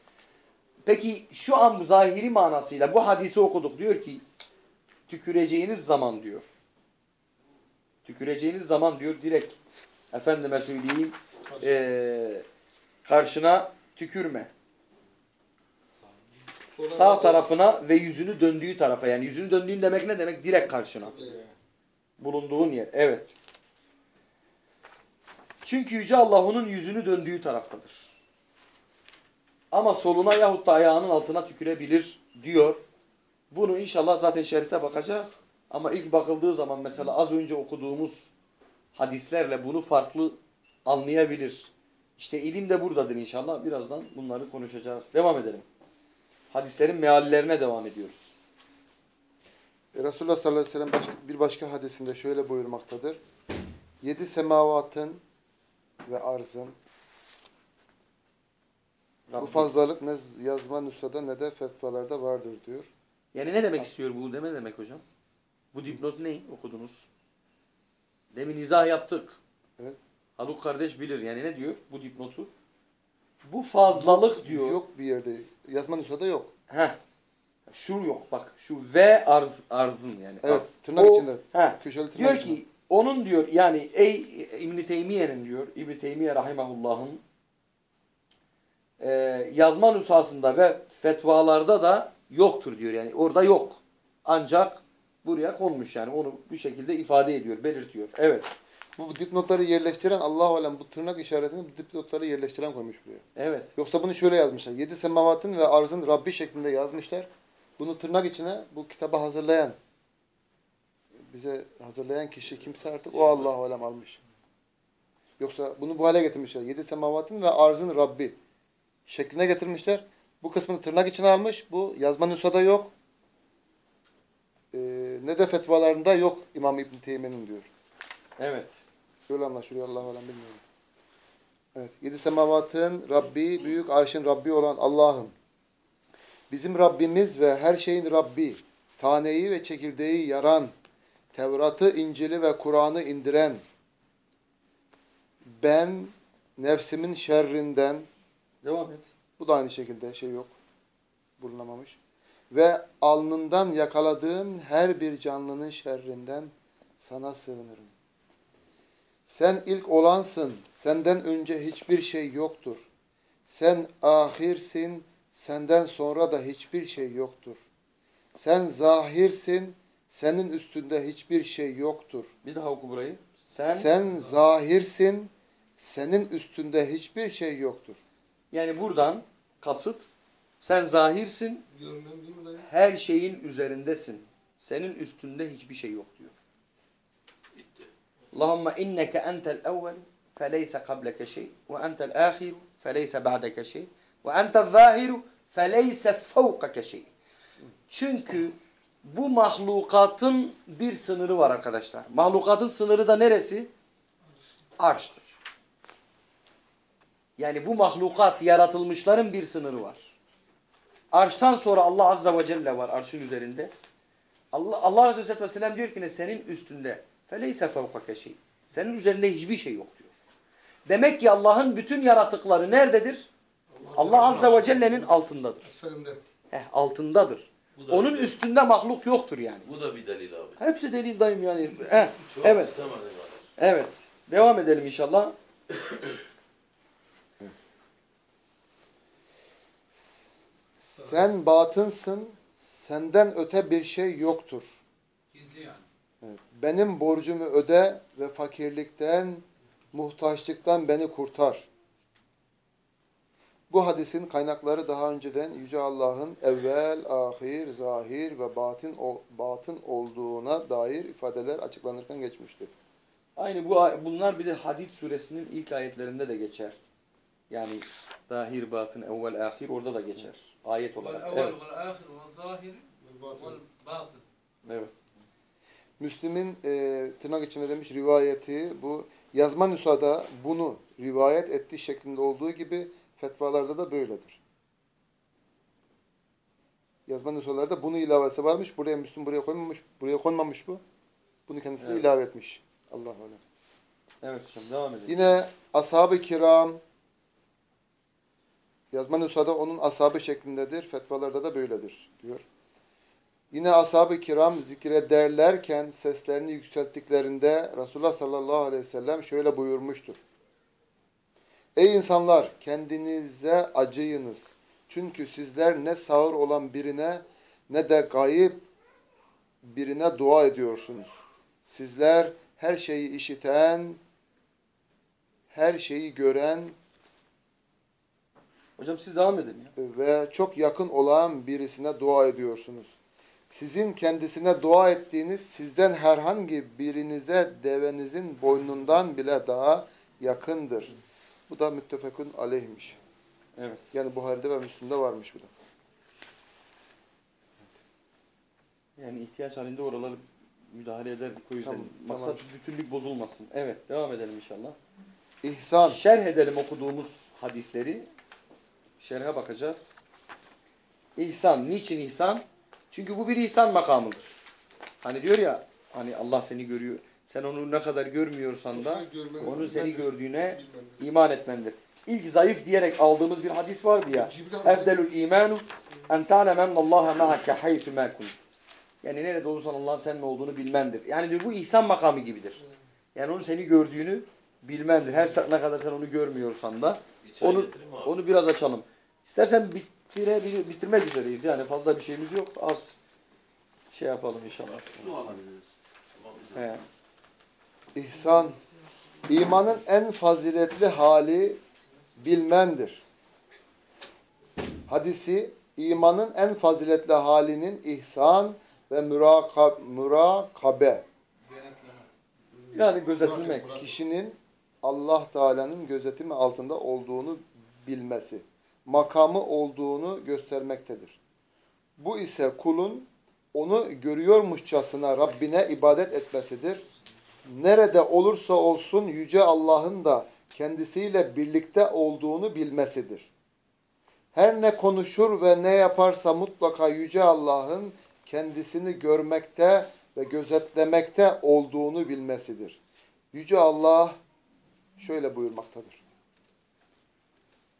Speaker 1: Peki şu an zahiri manasıyla bu hadisi okuduk. Diyor ki tüküreceğiniz zaman diyor. Tüküreceğiniz zaman diyor direkt efendime söyleyeyim e, karşına tükürme. Sağ tarafına ve yüzünü döndüğü tarafa yani yüzünü döndüğün demek ne demek? Direkt karşına. Bulunduğun yer. Evet. Çünkü Yüce Allah onun yüzünü döndüğü taraftadır. Ama soluna yahut da ayağının altına tükürebilir diyor. Bunu inşallah zaten şerite bakacağız. Ama ilk bakıldığı zaman mesela az önce okuduğumuz hadislerle bunu farklı anlayabilir. İşte ilim de buradadır inşallah. Birazdan bunları konuşacağız. Devam edelim. Hadislerin meallerine devam ediyoruz.
Speaker 2: Resulullah sallallahu aleyhi ve sellem başka, bir başka hadisinde şöyle buyurmaktadır. Yedi semavatın ve arzın bu
Speaker 1: Rabbim.
Speaker 2: fazlalık ne yazma nüshada ne de fetvalarda vardır diyor.
Speaker 1: Yani ne demek istiyor bu? Deme demek hocam? Bu dipnot ne okudunuz? Demin izah yaptık.
Speaker 2: Evet.
Speaker 1: Haluk kardeş bilir. Yani ne diyor bu dipnotu? Bu fazlalık diyor.
Speaker 2: Yok bir yerde. Yazma nüshada yok.
Speaker 1: Heh. Şu yok bak. Şu ve arz, arzın yani.
Speaker 2: Evet,
Speaker 1: Arz.
Speaker 2: tırnak
Speaker 1: O-
Speaker 2: içinde.
Speaker 1: Heh.
Speaker 2: Köşeli tırnak
Speaker 1: Diyor
Speaker 2: içinde.
Speaker 1: ki Onun diyor yani ey İbn Teymiye'nin diyor İbn Teymiye rahimehullah'ın e, yazma nüshasında ve fetvalarda da yoktur diyor yani orada yok. Ancak buraya konmuş yani onu bu şekilde ifade ediyor, belirtiyor. Evet.
Speaker 2: Bu dipnotları yerleştiren Allah alem bu tırnak işaretini bu dipnotları yerleştiren koymuş buraya.
Speaker 1: Evet.
Speaker 2: Yoksa bunu şöyle yazmışlar. Yedi semavatın ve arzın Rabbi şeklinde yazmışlar. Bunu tırnak içine bu kitabı hazırlayan bize hazırlayan kişi kimse artık o Allah alem almış. Yoksa bunu bu hale getirmişler. Yedi semavatın ve arzın Rabbi şekline getirmişler. Bu kısmını tırnak içine almış. Bu yazma nüshada yok. Ee, ne de fetvalarında yok İmam İbn Teymiye'nin diyor.
Speaker 1: Evet.
Speaker 2: Böyle anlaşılıyor Allah alem bilmiyorum. Evet. Yedi semavatın Rabbi, büyük arşın Rabbi olan Allah'ım. Bizim Rabbimiz ve her şeyin Rabbi, taneyi ve çekirdeği yaran, Tevrat'ı, İncil'i ve Kur'an'ı indiren, ben nefsimin şerrinden,
Speaker 1: Devam et.
Speaker 2: bu da aynı şekilde şey yok, bulunamamış. Ve alnından yakaladığın her bir canlının şerrinden sana sığınırım. Sen ilk olansın, senden önce hiçbir şey yoktur. Sen ahirsin, senden sonra da hiçbir şey yoktur. Sen zahirsin, senin üstünde hiçbir şey yoktur.
Speaker 1: Bir daha oku burayı. Sen,
Speaker 2: Sen zahirsin, senin üstünde hiçbir şey yoktur.
Speaker 1: yani buradan kasıt sen zahirsin, her şeyin üzerindesin. Senin üstünde hiçbir şey yok diyor. Allahümme inneke entel evvel feleyse kableke şey ve entel ahiru feleyse ba'deke şey ve entel zahiru feleyse fevkake şey. Çünkü bu mahlukatın bir sınırı var arkadaşlar. Mahlukatın sınırı da neresi? Arştır. Yani bu mahlukat yaratılmışların bir sınırı var. Arştan sonra Allah Azza ve Celle var arşın üzerinde. Allah, Allah Resulü Aleyhisselatü Vesselam diyor ki ne senin üstünde feleyse fevkake şey. Senin üzerinde hiçbir şey yok diyor. Demek ki Allah'ın bütün yaratıkları nerededir? Allah Azza ve Celle'nin altındadır. Heh, altındadır. Onun üstünde mahluk yoktur yani.
Speaker 6: bu da bir delil abi.
Speaker 1: Hepsi delil dayım yani. Heh,
Speaker 6: Çok
Speaker 1: evet.
Speaker 6: istemedim abi.
Speaker 1: Evet. Devam edelim inşallah.
Speaker 2: Sen batınsın, senden öte bir şey yoktur.
Speaker 3: Gizli yani.
Speaker 2: Evet. Benim borcumu öde ve fakirlikten, muhtaçlıktan beni kurtar. Bu hadisin kaynakları daha önceden Yüce Allah'ın evvel, ahir, zahir ve batın, batın olduğuna dair ifadeler açıklanırken geçmiştir.
Speaker 1: Aynı bu bunlar bir de Hadid suresinin ilk ayetlerinde de geçer. Yani dahir, batın, evvel, ahir orada da geçer. Ayet olarak.
Speaker 3: evvel
Speaker 1: Evet.
Speaker 3: zahir
Speaker 1: evet.
Speaker 2: Müslim'in e, tırnak içinde demiş rivayeti bu yazma nüshada bunu rivayet ettiği şeklinde olduğu gibi fetvalarda da böyledir. Yazma nüshalarda bunu ilavesi varmış. Buraya Müslüm buraya koymamış. Buraya konmamış bu. Bunu kendisi de
Speaker 1: Evet.
Speaker 2: ilave etmiş. Allah alem.
Speaker 1: Evet hocam devam edelim.
Speaker 2: Yine ashab-ı kiram yazma nüshada onun ashabı şeklindedir. Fetvalarda da böyledir diyor. Yine ashab-ı kiram zikrederlerken seslerini yükselttiklerinde Resulullah sallallahu aleyhi ve sellem şöyle buyurmuştur. Ey insanlar kendinize acıyınız. Çünkü sizler ne sağır olan birine ne de gayip birine dua ediyorsunuz. Sizler her şeyi işiten, her şeyi gören
Speaker 1: Hocam siz devam edin ya.
Speaker 2: ve çok yakın olan birisine dua ediyorsunuz. Sizin kendisine dua ettiğiniz sizden herhangi birinize devenizin boynundan bile daha yakındır. Bu da müttefekun aleyhmiş.
Speaker 1: Evet.
Speaker 2: Yani Buhari'de ve Müslim'de varmış bu da.
Speaker 1: Yani ihtiyaç halinde oraları müdahale ederdik o yüzden.
Speaker 2: Tamam,
Speaker 1: Maksat
Speaker 2: tamam.
Speaker 1: bütünlük bozulmasın. Evet devam edelim inşallah.
Speaker 2: İhsan.
Speaker 1: Şerh edelim okuduğumuz hadisleri. Şerhe bakacağız. İhsan. Niçin ihsan? Çünkü bu bir ihsan makamıdır. Hani diyor ya hani Allah seni görüyor. Sen onu ne kadar görmüyorsan da onun seni gördüğüne iman etmendir. İlk zayıf diyerek aldığımız bir hadis vardı ya. Efdelül imanu en ta'lem ennallâhe ma'ake haythu kunt. Yani nerede olursan Allah'ın senin olduğunu bilmendir. Yani diyor bu ihsan makamı gibidir. Yani onun seni gördüğünü bilmendir. Her ne kadar sen onu görmüyorsan da onu onu biraz açalım. İstersen bitire, bitirmek üzereyiz. Yani fazla bir şeyimiz yok. Az şey yapalım inşallah.
Speaker 9: Alabiliriz.
Speaker 1: He.
Speaker 2: İhsan, imanın en faziletli hali bilmendir. Hadisi, imanın en faziletli halinin ihsan ve müraka- mürakabe.
Speaker 1: Yani gözetilmek.
Speaker 2: Kişinin Allah Teala'nın gözetimi altında olduğunu bilmesi, makamı olduğunu göstermektedir. Bu ise kulun onu görüyormuşçasına Rabbine ibadet etmesidir. Nerede olursa olsun Yüce Allah'ın da kendisiyle birlikte olduğunu bilmesidir. Her ne konuşur ve ne yaparsa mutlaka Yüce Allah'ın kendisini görmekte ve gözetlemekte olduğunu bilmesidir. Yüce Allah şöyle buyurmaktadır.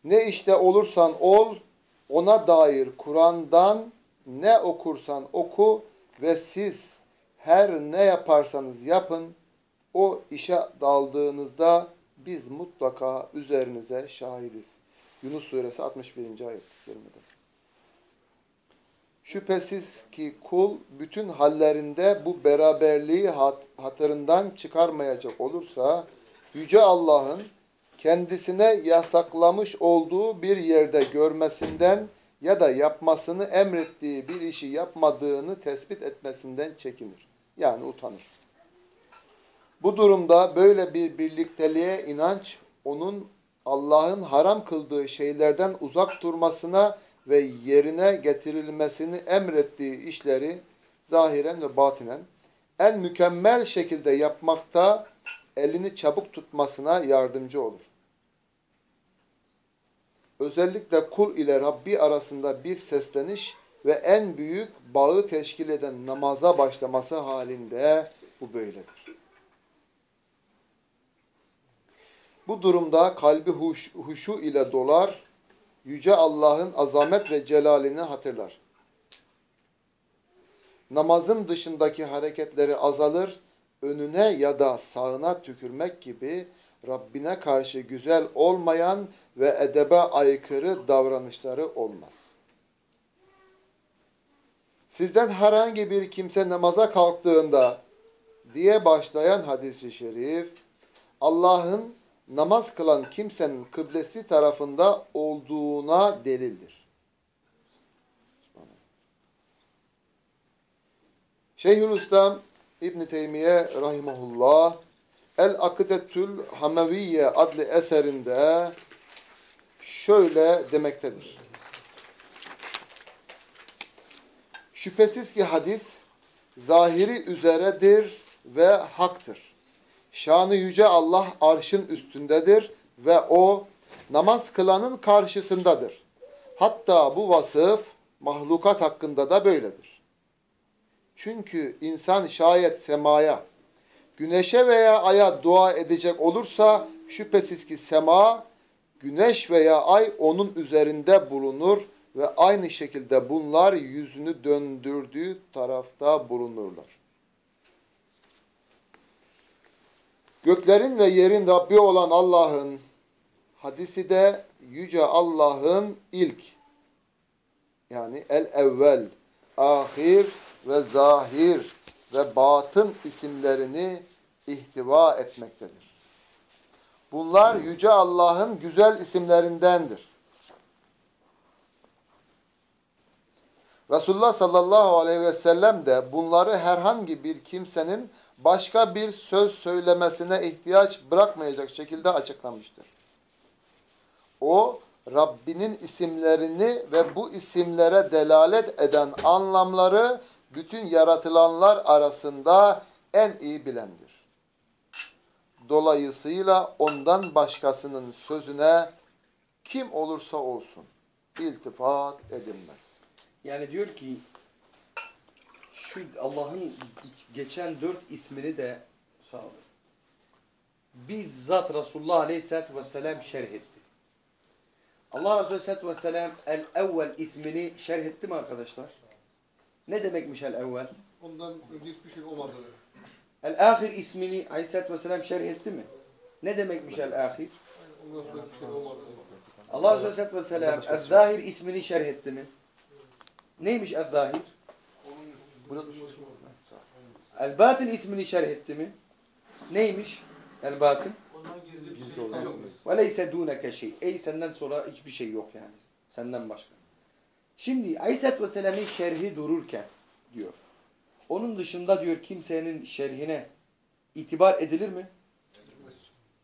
Speaker 2: Ne işte olursan ol, ona dair Kur'an'dan ne okursan oku ve siz her ne yaparsanız yapın, o işe daldığınızda biz mutlaka üzerinize şahidiz. Yunus suresi 61. ayet kerimede. Şüphesiz ki kul bütün hallerinde bu beraberliği hat, hatırından çıkarmayacak olursa Yüce Allah'ın kendisine yasaklamış olduğu bir yerde görmesinden ya da yapmasını emrettiği bir işi yapmadığını tespit etmesinden çekinir. Yani utanır. Bu durumda böyle bir birlikteliğe inanç onun Allah'ın haram kıldığı şeylerden uzak durmasına ve yerine getirilmesini emrettiği işleri zahiren ve batinen en mükemmel şekilde yapmakta elini çabuk tutmasına yardımcı olur. Özellikle kul ile Rabbi arasında bir sesleniş ve en büyük bağı teşkil eden namaza başlaması halinde bu böyledir. Bu durumda kalbi huş, huşu ile dolar, Yüce Allah'ın azamet ve celalini hatırlar. Namazın dışındaki hareketleri azalır, önüne ya da sağına tükürmek gibi Rabbine karşı güzel olmayan ve edebe aykırı davranışları olmaz. Sizden herhangi bir kimse namaza kalktığında diye başlayan hadisi şerif, Allah'ın namaz kılan kimsenin kıblesi tarafında olduğuna delildir. Şeyhülislam İbn Teymiye rahimehullah El Akidetül Hameviye adlı eserinde şöyle demektedir. Şüphesiz ki hadis zahiri üzeredir ve haktır. Şanı yüce Allah arşın üstündedir ve o namaz kılanın karşısındadır. Hatta bu vasıf mahlukat hakkında da böyledir. Çünkü insan şayet semaya, güneşe veya aya dua edecek olursa şüphesiz ki sema, güneş veya ay onun üzerinde bulunur ve aynı şekilde bunlar yüzünü döndürdüğü tarafta bulunurlar. Göklerin ve yerin Rabbi olan Allah'ın hadisi de yüce Allah'ın ilk yani el evvel, ahir ve zahir ve batın isimlerini ihtiva etmektedir. Bunlar yüce Allah'ın güzel isimlerindendir. Resulullah sallallahu aleyhi ve sellem de bunları herhangi bir kimsenin başka bir söz söylemesine ihtiyaç bırakmayacak şekilde açıklamıştır. O, Rabbinin isimlerini ve bu isimlere delalet eden anlamları bütün yaratılanlar arasında en iyi bilendir. Dolayısıyla ondan başkasının sözüne kim olursa olsun iltifat edilmez.
Speaker 1: Yani diyor ki şu Allah'ın geçen dört ismini de sağ olun. Bizzat Resulullah Aleyhisselatü Vesselam şerh etti. Allah Resulü Aleyhisselatü Vesselam el evvel ismini şerh etti mi arkadaşlar? Ne demekmiş el evvel?
Speaker 8: ondan önce hiçbir şey olmadığını.
Speaker 1: El-Ahir ismini Aleyhisselatü Vesselam şerh etti mi? Ne demekmiş El-Ahir?
Speaker 8: Ondan sonra hiçbir şey olmadığını.
Speaker 1: Allah Resulü Aleyhisselatü Vesselam El-Zahir ismini şerh etti mi? Neymiş El-Zahir?
Speaker 2: Burada
Speaker 1: El-Batin ismini şerh etti mi? Neymiş El-Batin?
Speaker 3: Ondan gizli şey
Speaker 2: olan
Speaker 3: yok.
Speaker 1: Ve leyse duneke şey. Ey senden sonra hiçbir şey yok yani. Senden başka. Şimdi Aleyhisselatü Vesselam'ın şerhi dururken diyor. Onun dışında diyor kimsenin şerhine itibar edilir mi?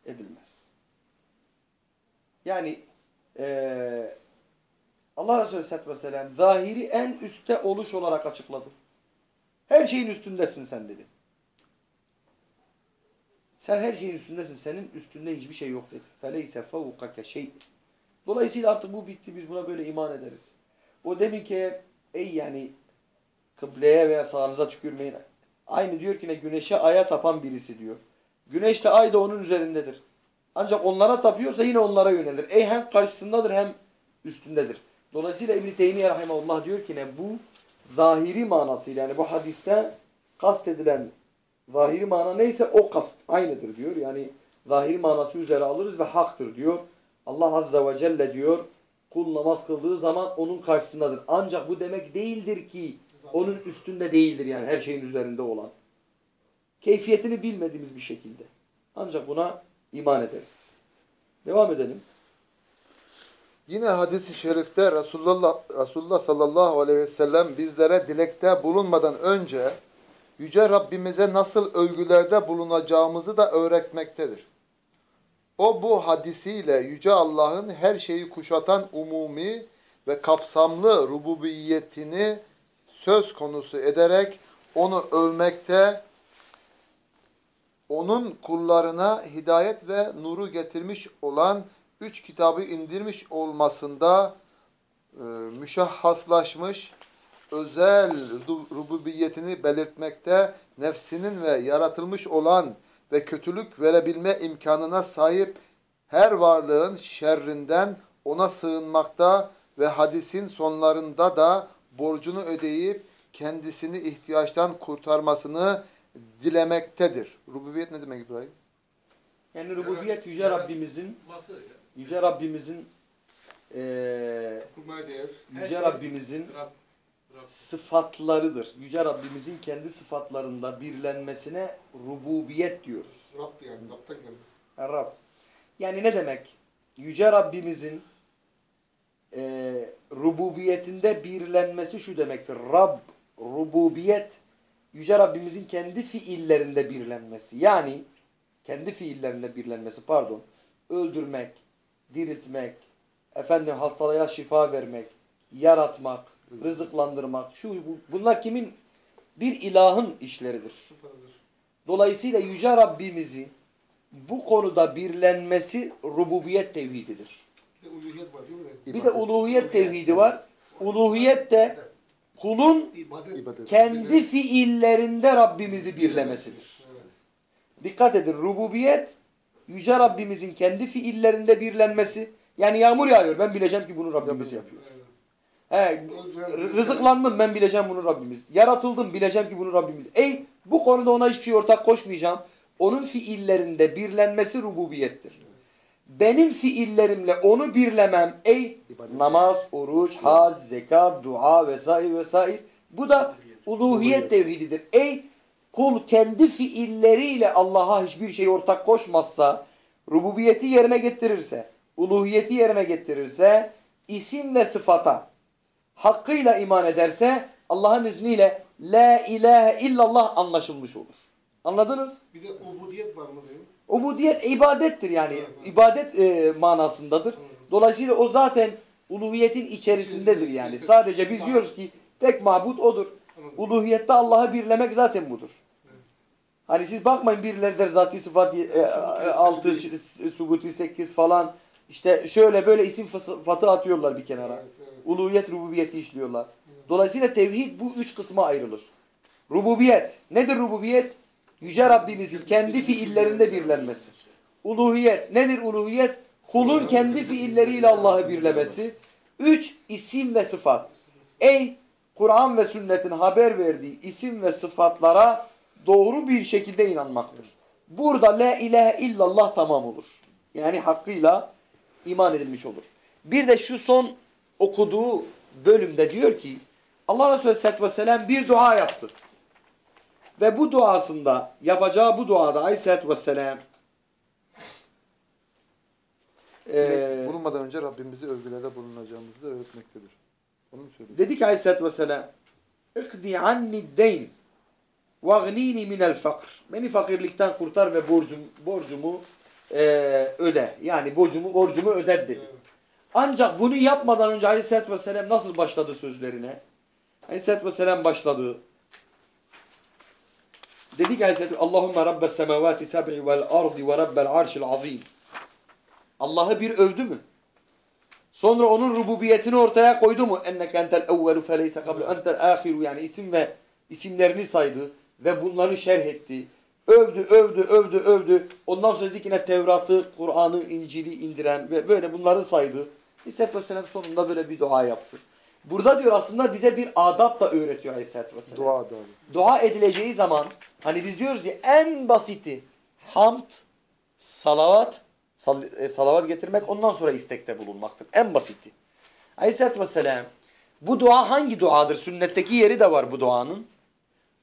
Speaker 1: Edilmez. Yani eee Allah Resulü Aleyhisselatü Vesselam zahiri en üstte oluş olarak açıkladı. Her şeyin üstündesin sen dedi. Sen her şeyin üstündesin. Senin üstünde hiçbir şey yok dedi. Feleyse fevkake şey. Dolayısıyla artık bu bitti. Biz buna böyle iman ederiz. O demin ki ey yani kıbleye veya sağınıza tükürmeyin. Aynı diyor ki ne güneşe aya tapan birisi diyor. Güneş de ay da onun üzerindedir. Ancak onlara tapıyorsa yine onlara yönelir. Ey hem karşısındadır hem üstündedir. Dolayısıyla İbn-i Teymiye Rahimahullah diyor ki ne bu zahiri manasıyla yani bu hadiste kastedilen zahiri mana neyse o kast aynıdır diyor. Yani zahiri manası üzere alırız ve haktır diyor. Allah Azze ve Celle diyor kul namaz kıldığı zaman onun karşısındadır. Ancak bu demek değildir ki onun üstünde değildir yani her şeyin üzerinde olan. Keyfiyetini bilmediğimiz bir şekilde. Ancak buna iman ederiz. Devam edelim.
Speaker 2: Yine hadis-i şerifte Resulullah, Resulullah sallallahu aleyhi ve sellem bizlere dilekte bulunmadan önce Yüce Rabbimize nasıl övgülerde bulunacağımızı da öğretmektedir. O bu hadisiyle Yüce Allah'ın her şeyi kuşatan umumi ve kapsamlı rububiyetini söz konusu ederek onu övmekte, onun kullarına hidayet ve nuru getirmiş olan üç kitabı indirmiş olmasında e, müşahhaslaşmış özel ru- rububiyetini belirtmekte nefsinin ve yaratılmış olan ve kötülük verebilme imkanına sahip her varlığın şerrinden ona sığınmakta ve hadisin sonlarında da borcunu ödeyip kendisini ihtiyaçtan kurtarmasını dilemektedir. Rububiyet ne demek İbrahim?
Speaker 1: Yani rububiyet Yüce Rabbimizin? Yüce Rabbimizin
Speaker 8: değer.
Speaker 1: Yüce Rabbimizin
Speaker 3: Rab, Rab.
Speaker 1: sıfatlarıdır. Yüce Rabbimizin kendi sıfatlarında birlenmesine rububiyet diyoruz.
Speaker 8: Rab yani. Rab'tan geldi.
Speaker 1: Ya Rab. Yani ne demek? Yüce Rabbimizin eee rububiyetinde birlenmesi şu demektir. Rab, rububiyet, Yüce Rabbimizin kendi fiillerinde birlenmesi. Yani kendi fiillerinde birlenmesi pardon. Öldürmek, diriltmek, efendim hastalığa şifa vermek, yaratmak, rızıklandırmak. Şu bu- bunlar kimin? Bir ilahın işleridir. Dolayısıyla Yüce Rabbimizin bu konuda birlenmesi rububiyet tevhididir.
Speaker 8: Bir de uluhiyet var değil mi?
Speaker 1: Bir de uluhiyet tevhidi var. Uluhiyet de kulun kendi fiillerinde Rabbimizi birlemesidir. Dikkat edin rububiyet Yüce Rabbimizin kendi fiillerinde birlenmesi. Yani yağmur yağıyor ben bileceğim ki bunu Rabbimiz yapıyor. He, rızıklandım ben bileceğim bunu Rabbimiz. Yaratıldım bileceğim ki bunu Rabbimiz. Ey bu konuda ona hiçbir şey ortak koşmayacağım. Onun fiillerinde birlenmesi rububiyettir. Benim fiillerimle onu birlemem ey
Speaker 2: İbadet.
Speaker 1: namaz, oruç, hac, zekat, dua vesaire vesaire. Bu da uluhiyet tevhididir. Ey kul kendi fiilleriyle Allah'a hiçbir şey ortak koşmazsa, rububiyeti yerine getirirse, uluhiyeti yerine getirirse, isim ve sıfata hakkıyla iman ederse Allah'ın izniyle la ilahe illallah anlaşılmış olur. Anladınız?
Speaker 8: Bir de ubudiyet var mı diyeyim?
Speaker 1: Ubudiyet ibadettir yani. İbadet e, manasındadır. Dolayısıyla o zaten uluhiyetin içerisindedir yani. Sadece biz diyoruz ki tek mabut odur. Uluhiyette Allah'ı birlemek zaten budur. Hani siz bakmayın birileri der zati sıfat 6, subuti 8 falan. İşte şöyle böyle isim sıfatı atıyorlar bir kenara.
Speaker 8: Evet, evet.
Speaker 1: Uluhiyet, rububiyeti işliyorlar. Dolayısıyla tevhid bu üç kısma ayrılır. Rububiyet. Nedir rububiyet? Yüce Rabbimizin kendi fiillerinde birlenmesi. Uluhiyet. Nedir uluhiyet? Kulun kendi fiilleriyle Allah'ı birlemesi. Üç, isim ve sıfat. Ey Kur'an ve sünnetin haber verdiği isim ve sıfatlara doğru bir şekilde inanmaktır. Burada la ilahe illallah tamam olur. Yani hakkıyla iman edilmiş olur. Bir de şu son okuduğu bölümde diyor ki Allah Resulü Aleyhisselatü Vesselam bir dua yaptı. Ve bu duasında yapacağı bu duada Aleyhisselatü Vesselam
Speaker 2: Direkt
Speaker 1: eee,
Speaker 2: bulunmadan önce Rabbimizi övgülerde bulunacağımızı da öğretmektedir. Onu mu söylüyor?
Speaker 1: dedi ki Aleyhisselatü Vesselam اِقْدِ عَنِّ الدَّيْنِ وَغْنِينِ مِنَ الْفَقْرِ Beni fakirlikten kurtar ve borcum, borcumu eee, öde. Yani borcumu, borcumu öder dedi. Ancak bunu yapmadan önce Aleyhisselatü Vesselam nasıl başladı sözlerine? Aleyhisselatü Vesselam başladı. Dedi ki Aleyhisselatü Allahümme Rabbes semavati seb'i vel ardi ve Rabbel arşil azim. Allah'ı bir övdü mü? Sonra onun rububiyetini ortaya koydu mu? Enneke entel evvelu feleyse kablu entel ahiru yani isim ve isimlerini saydı ve bunları şerh etti. Övdü, övdü, övdü, övdü. Ondan sonra dedi ki ne Tevrat'ı, Kur'an'ı, İncil'i indiren ve böyle bunları saydı. Aleyhisselatü Vesselam sonunda böyle bir dua yaptı. Burada diyor aslında bize bir adab da öğretiyor Aleyhisselatü Vesselam
Speaker 2: Dua adabı.
Speaker 1: dua edileceği zaman hani biz diyoruz ya en basiti hamd, salavat, sal- e, salavat getirmek ondan sonra istekte bulunmaktır. En basiti. Aleyhisselatü Vesselam bu dua hangi duadır? Sünnetteki yeri de var bu duanın.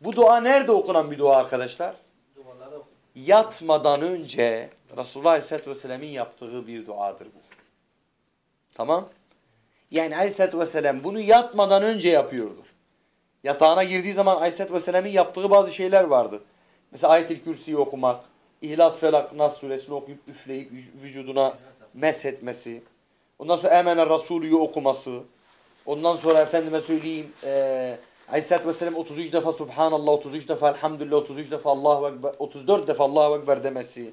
Speaker 1: Bu dua nerede okunan bir dua arkadaşlar? Yatmadan önce Resulullah Aleyhisselatü Vesselam'ın yaptığı bir duadır bu. Tamam? Yani Aleyhisselatü Vesselam bunu yatmadan önce yapıyordu. Yatağına girdiği zaman Aleyhisselatü Vesselam'ın yaptığı bazı şeyler vardı. Mesela Ayet-i Kürsi'yi okumak, İhlas, Felak, Nas suresini okuyup üfleyip vüc- vücuduna meshetmesi. Ondan sonra Emener Resulü'yü okuması. Ondan sonra efendime söyleyeyim eee Aleyhisselatü Vesselam 33 defa Subhanallah, 33 defa Elhamdülillah, 33 defa Allahu Ekber, 34 defa Allahu Ekber demesi.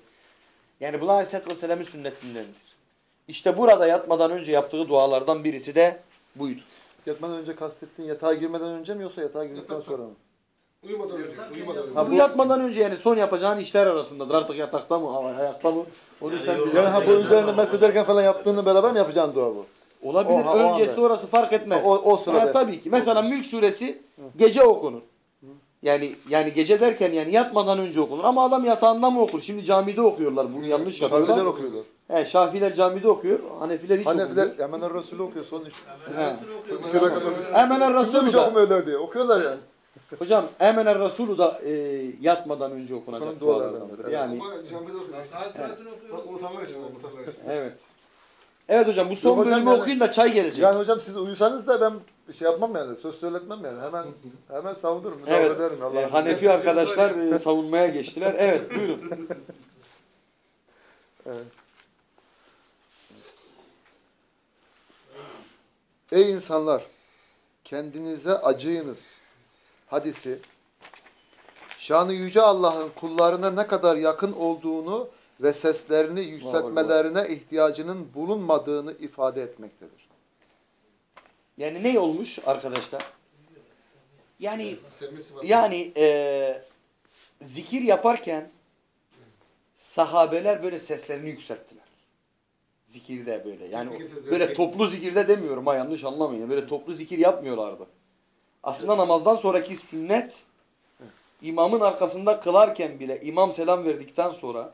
Speaker 1: Yani bunlar Aleyhisselatü Vesselam'ın sünnetindendir. İşte burada yatmadan önce yaptığı dualardan birisi de buydu.
Speaker 2: Yatmadan önce kastettiğin yatağa girmeden önce mi yoksa yatağa girdikten sonra mı?
Speaker 8: Uyumadan önce. Uyumadan önce.
Speaker 2: Ha,
Speaker 1: bu, yatmadan önce yani son yapacağın işler arasındadır. Artık yatakta mı, ayakta mı? Onu sen bilirsin.
Speaker 2: Yani ha bu üzerine meslederken falan yaptığını beraber mi yapacaksın dua bu?
Speaker 1: Olabilir.
Speaker 2: O- o
Speaker 1: Öncesi
Speaker 2: anda.
Speaker 1: orası fark etmez.
Speaker 2: O- o sırada.
Speaker 1: Ha, tabii ki. Mesela Mülk suresi gece okunur. Yani yani gece derken yani yatmadan önce okunur. Ama adam yatağında mı okur? Şimdi camide okuyorlar. Bunu yanlış
Speaker 2: Şafiler
Speaker 1: yapıyorlar.
Speaker 2: okuyorlar.
Speaker 1: He, Şafiler camide okuyor. Hanefiler hiç
Speaker 2: Hanefiler
Speaker 1: okumuyor.
Speaker 2: Emener Resulü okuyor son üç.
Speaker 1: He.
Speaker 2: Kıra kadar.
Speaker 1: Emener
Speaker 2: Resulü
Speaker 1: da.
Speaker 2: okumuyorlar diye. Okuyorlar yani.
Speaker 1: Hocam Emener Resulü da e, yatmadan önce okunacak dualardandır. Yani
Speaker 8: Ama camide okuyor. Bak unutanlar için, unutanlar için.
Speaker 1: evet. Evet hocam bu son
Speaker 2: Yok hocam
Speaker 1: bölümü
Speaker 2: yani-
Speaker 1: okuyun da çay gelecek.
Speaker 2: Yani hocam siz uyusanız da ben şey yapmam yani. Söz söyletmem yani. Hemen hemen savunurum. müdahale
Speaker 1: Evet.
Speaker 2: ederim. Allah
Speaker 1: E, Hanefi arkadaşlar e, savunmaya geçtiler. Evet buyurun.
Speaker 2: Ey insanlar! Kendinize acıyınız. Hadisi Şanı Yüce Allah'ın kullarına ne kadar yakın olduğunu ve seslerini yükseltmelerine ihtiyacının bulunmadığını ifade etmektedir.
Speaker 1: Yani ne olmuş arkadaşlar? Yani yani e, zikir yaparken sahabeler böyle seslerini yükselttiler. Zikirde böyle. Yani böyle toplu zikirde demiyorum ha yanlış anlamayın. Böyle toplu zikir yapmıyorlardı. Aslında namazdan sonraki sünnet imamın arkasında kılarken bile imam selam verdikten sonra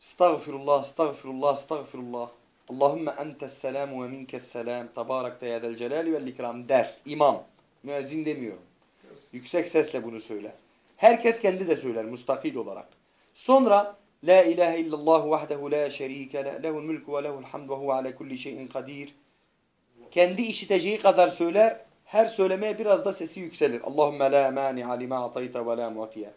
Speaker 1: Estağfirullah, estağfirullah, estağfirullah. Allahümme entes selamu ve minkes selam. Tebarekte ya del celali vel ikram der. İmam. Müezzin demiyor. Yüksek sesle bunu söyler. Herkes kendi de söyler mustakil olarak. Sonra La ilahe illallah vahdehu la şerike le, lehul mulku ve lehul hamdu ve huve ala kulli şeyin kadir. Kendi işiteceği kadar söyler. Her söylemeye biraz da sesi yükselir. Allahümme la mani'a lima atayta ve la mu'tiye.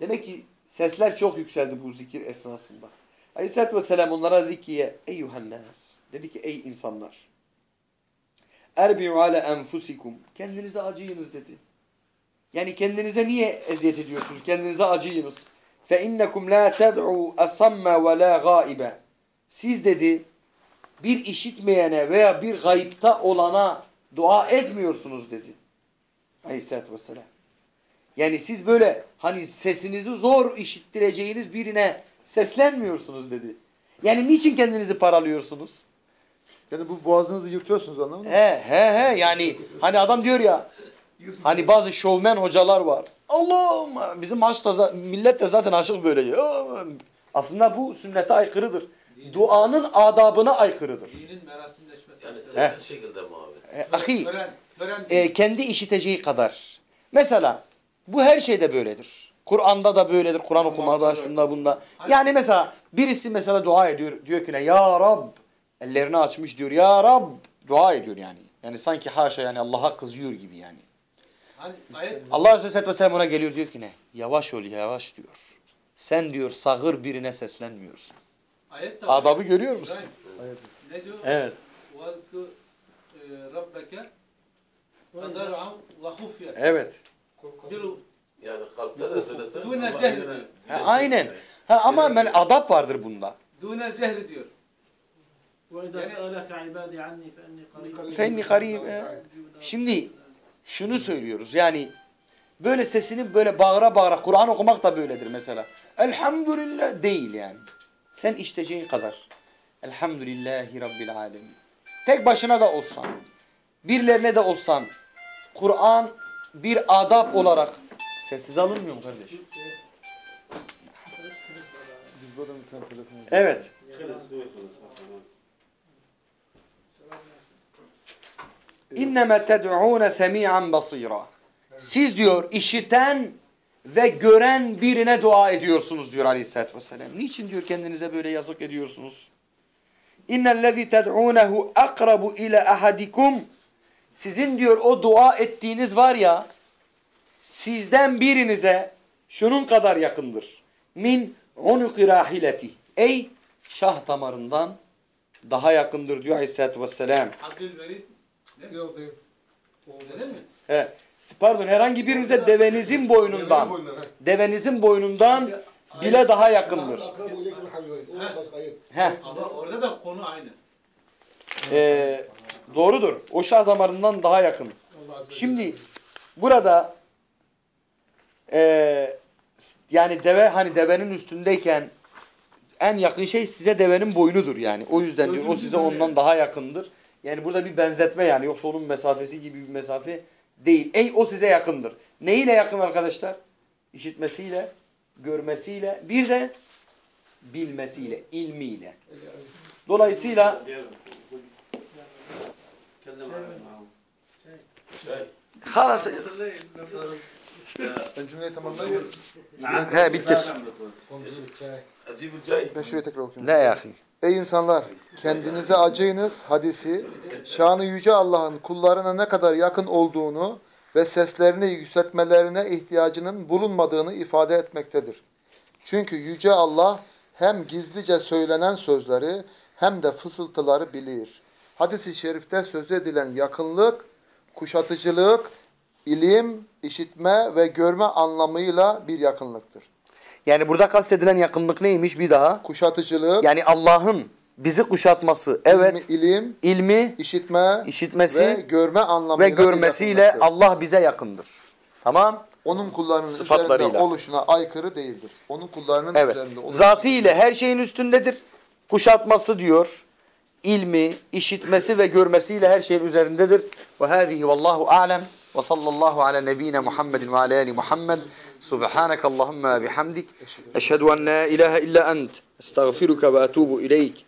Speaker 1: Demek ki sesler çok yükseldi bu zikir esnasında. Aleyhisselatü Vesselam onlara dedi ki eyyuhannas. Dedi ki ey insanlar. Erbi'u ala enfusikum. Kendinize acıyınız dedi. Yani kendinize niye eziyet ediyorsunuz? Kendinize acıyınız. Fe innekum la ted'u asamme ve la gaibe. Siz dedi bir işitmeyene veya bir gayipta olana dua etmiyorsunuz dedi. Aleyhisselatü Vesselam. Yani siz böyle hani sesinizi zor işittireceğiniz birine seslenmiyorsunuz dedi. Yani niçin kendinizi paralıyorsunuz?
Speaker 2: Yani bu boğazınızı yırtıyorsunuz anladın mı?
Speaker 1: He he he yani hani adam diyor ya Hani bazı şovmen hocalar var. Allah'ım bizim za- millet de zaten aşık böyle. diyor. Aslında bu sünnete aykırıdır. Duanın adabına aykırıdır.
Speaker 3: Dinin merasimleşmesi.
Speaker 6: Yani sessiz şekilde abi?
Speaker 1: E, ahi,
Speaker 3: Tören, tören
Speaker 1: e, kendi işiteceği kadar. Mesela bu her şeyde böyledir. Kur'an'da da böyledir. Kur'an okumada, şunda bunda. Yani mesela birisi mesela dua ediyor. Diyor ki ne? Ya Rab. Ellerini açmış diyor. Ya Rab. Dua ediyor yani. Yani sanki haşa yani Allah'a kızıyor gibi yani. Allah Azze ve Vesselam ona geliyor diyor ki ne? Yavaş ol yavaş diyor. Sen diyor sağır birine seslenmiyorsun.
Speaker 3: Ayet
Speaker 1: Adabı görüyor musun?
Speaker 3: Ayet. Ne diyor?
Speaker 1: Evet.
Speaker 3: E, Rabbeke tadar'an ve hufye.
Speaker 1: Evet.
Speaker 3: Bir
Speaker 6: Yani kalpte de söylesen.
Speaker 3: Dune
Speaker 6: ama
Speaker 3: cehri
Speaker 6: yine-
Speaker 3: diyor.
Speaker 1: Ha, aynen. Ha, ama ben adap vardır bunda.
Speaker 3: Dune cehri diyor.
Speaker 5: وإذا
Speaker 3: يعني-
Speaker 5: سألك عبادي عني فإني قريب
Speaker 1: Fenni karib. e. Şimdi şunu söylüyoruz yani böyle sesini böyle bağıra bağıra Kur'an okumak da böyledir mesela. Elhamdülillah değil yani. Sen işteceğin kadar. Elhamdülillahi Rabbil alemin. Tek başına da olsan, birilerine de olsan Kur'an bir adab olarak sessiz alınmıyor mu kardeş?
Speaker 2: Biz buradan bir tane telefon.
Speaker 1: Evet. İnneme ted'ûne semî'an basîrâ. Siz diyor işiten ve gören birine dua ediyorsunuz diyor Aleyhisselatü Vesselam. Niçin diyor kendinize böyle yazık ediyorsunuz? İnnellezî ted'ûnehu akrabu ile ahadikum. Sizin diyor o dua ettiğiniz var ya sizden birinize şunun kadar yakındır. Min unuki rahileti. Ey şah damarından daha yakındır diyor Aleyhisselatü Vesselam.
Speaker 3: Abdülmerid
Speaker 8: Yok değil.
Speaker 3: dedin mi?
Speaker 1: He, pardon herhangi birinize devenizin boynundan, devenizin boynundan bile daha yakındır.
Speaker 3: Ama orada da konu aynı.
Speaker 1: e, doğrudur. O şah damarından daha yakın. Şimdi burada e, yani deve hani devenin üstündeyken en yakın şey size devenin boynudur yani. O yüzden diyor o size ondan daha yakındır. Yani burada bir benzetme yani yoksa onun mesafesi gibi bir mesafe değil. Ey o size yakındır. Neyle yakın arkadaşlar? İşitmesiyle, görmesiyle, bir de bilmesiyle, ilmiyle. Dolayısıyla halas
Speaker 2: Ben cümleyi tamamlayayım.
Speaker 1: he bitir.
Speaker 6: Acı bir çay.
Speaker 2: Ben şuraya tekrar okuyayım.
Speaker 1: Ne ya?
Speaker 2: Ey insanlar! Kendinize acıyınız hadisi, şanı yüce Allah'ın kullarına ne kadar yakın olduğunu ve seslerini yükseltmelerine ihtiyacının bulunmadığını ifade etmektedir. Çünkü yüce Allah hem gizlice söylenen sözleri hem de fısıltıları bilir. Hadis-i şerifte söz edilen yakınlık, kuşatıcılık, ilim, işitme ve görme anlamıyla bir yakınlıktır.
Speaker 1: Yani burada kastedilen yakınlık neymiş bir daha?
Speaker 2: Kuşatıcılık,
Speaker 1: Yani Allah'ın bizi kuşatması, evet,
Speaker 2: ilmi- ilim,
Speaker 1: ilmi,
Speaker 2: işitme
Speaker 1: işitmesi
Speaker 2: ve görme
Speaker 1: ve
Speaker 2: anlamıyla bir
Speaker 1: görmesiyle
Speaker 2: yakınlıktır.
Speaker 1: Allah bize yakındır. Tamam?
Speaker 2: onun kullarının
Speaker 1: Sıfatlarıyla.
Speaker 2: üzerinde oluşuna aykırı değildir. Onun kullarının
Speaker 1: Evet.
Speaker 2: üzerinde oluşuna
Speaker 1: Zatı ile her şeyin üstündedir. Kuşatması diyor. İlmi, işitmesi ve görmesiyle her şeyin üzerindedir. Ve hâzihi vallahu a'lem. Ve sallallahu ala nebine Muhammedin ve ala ali Muhammed. Subhaneke Allahümme bihamdik. Eşhedü en la ilahe illa ent. Estağfiruka ve etubu ileyk.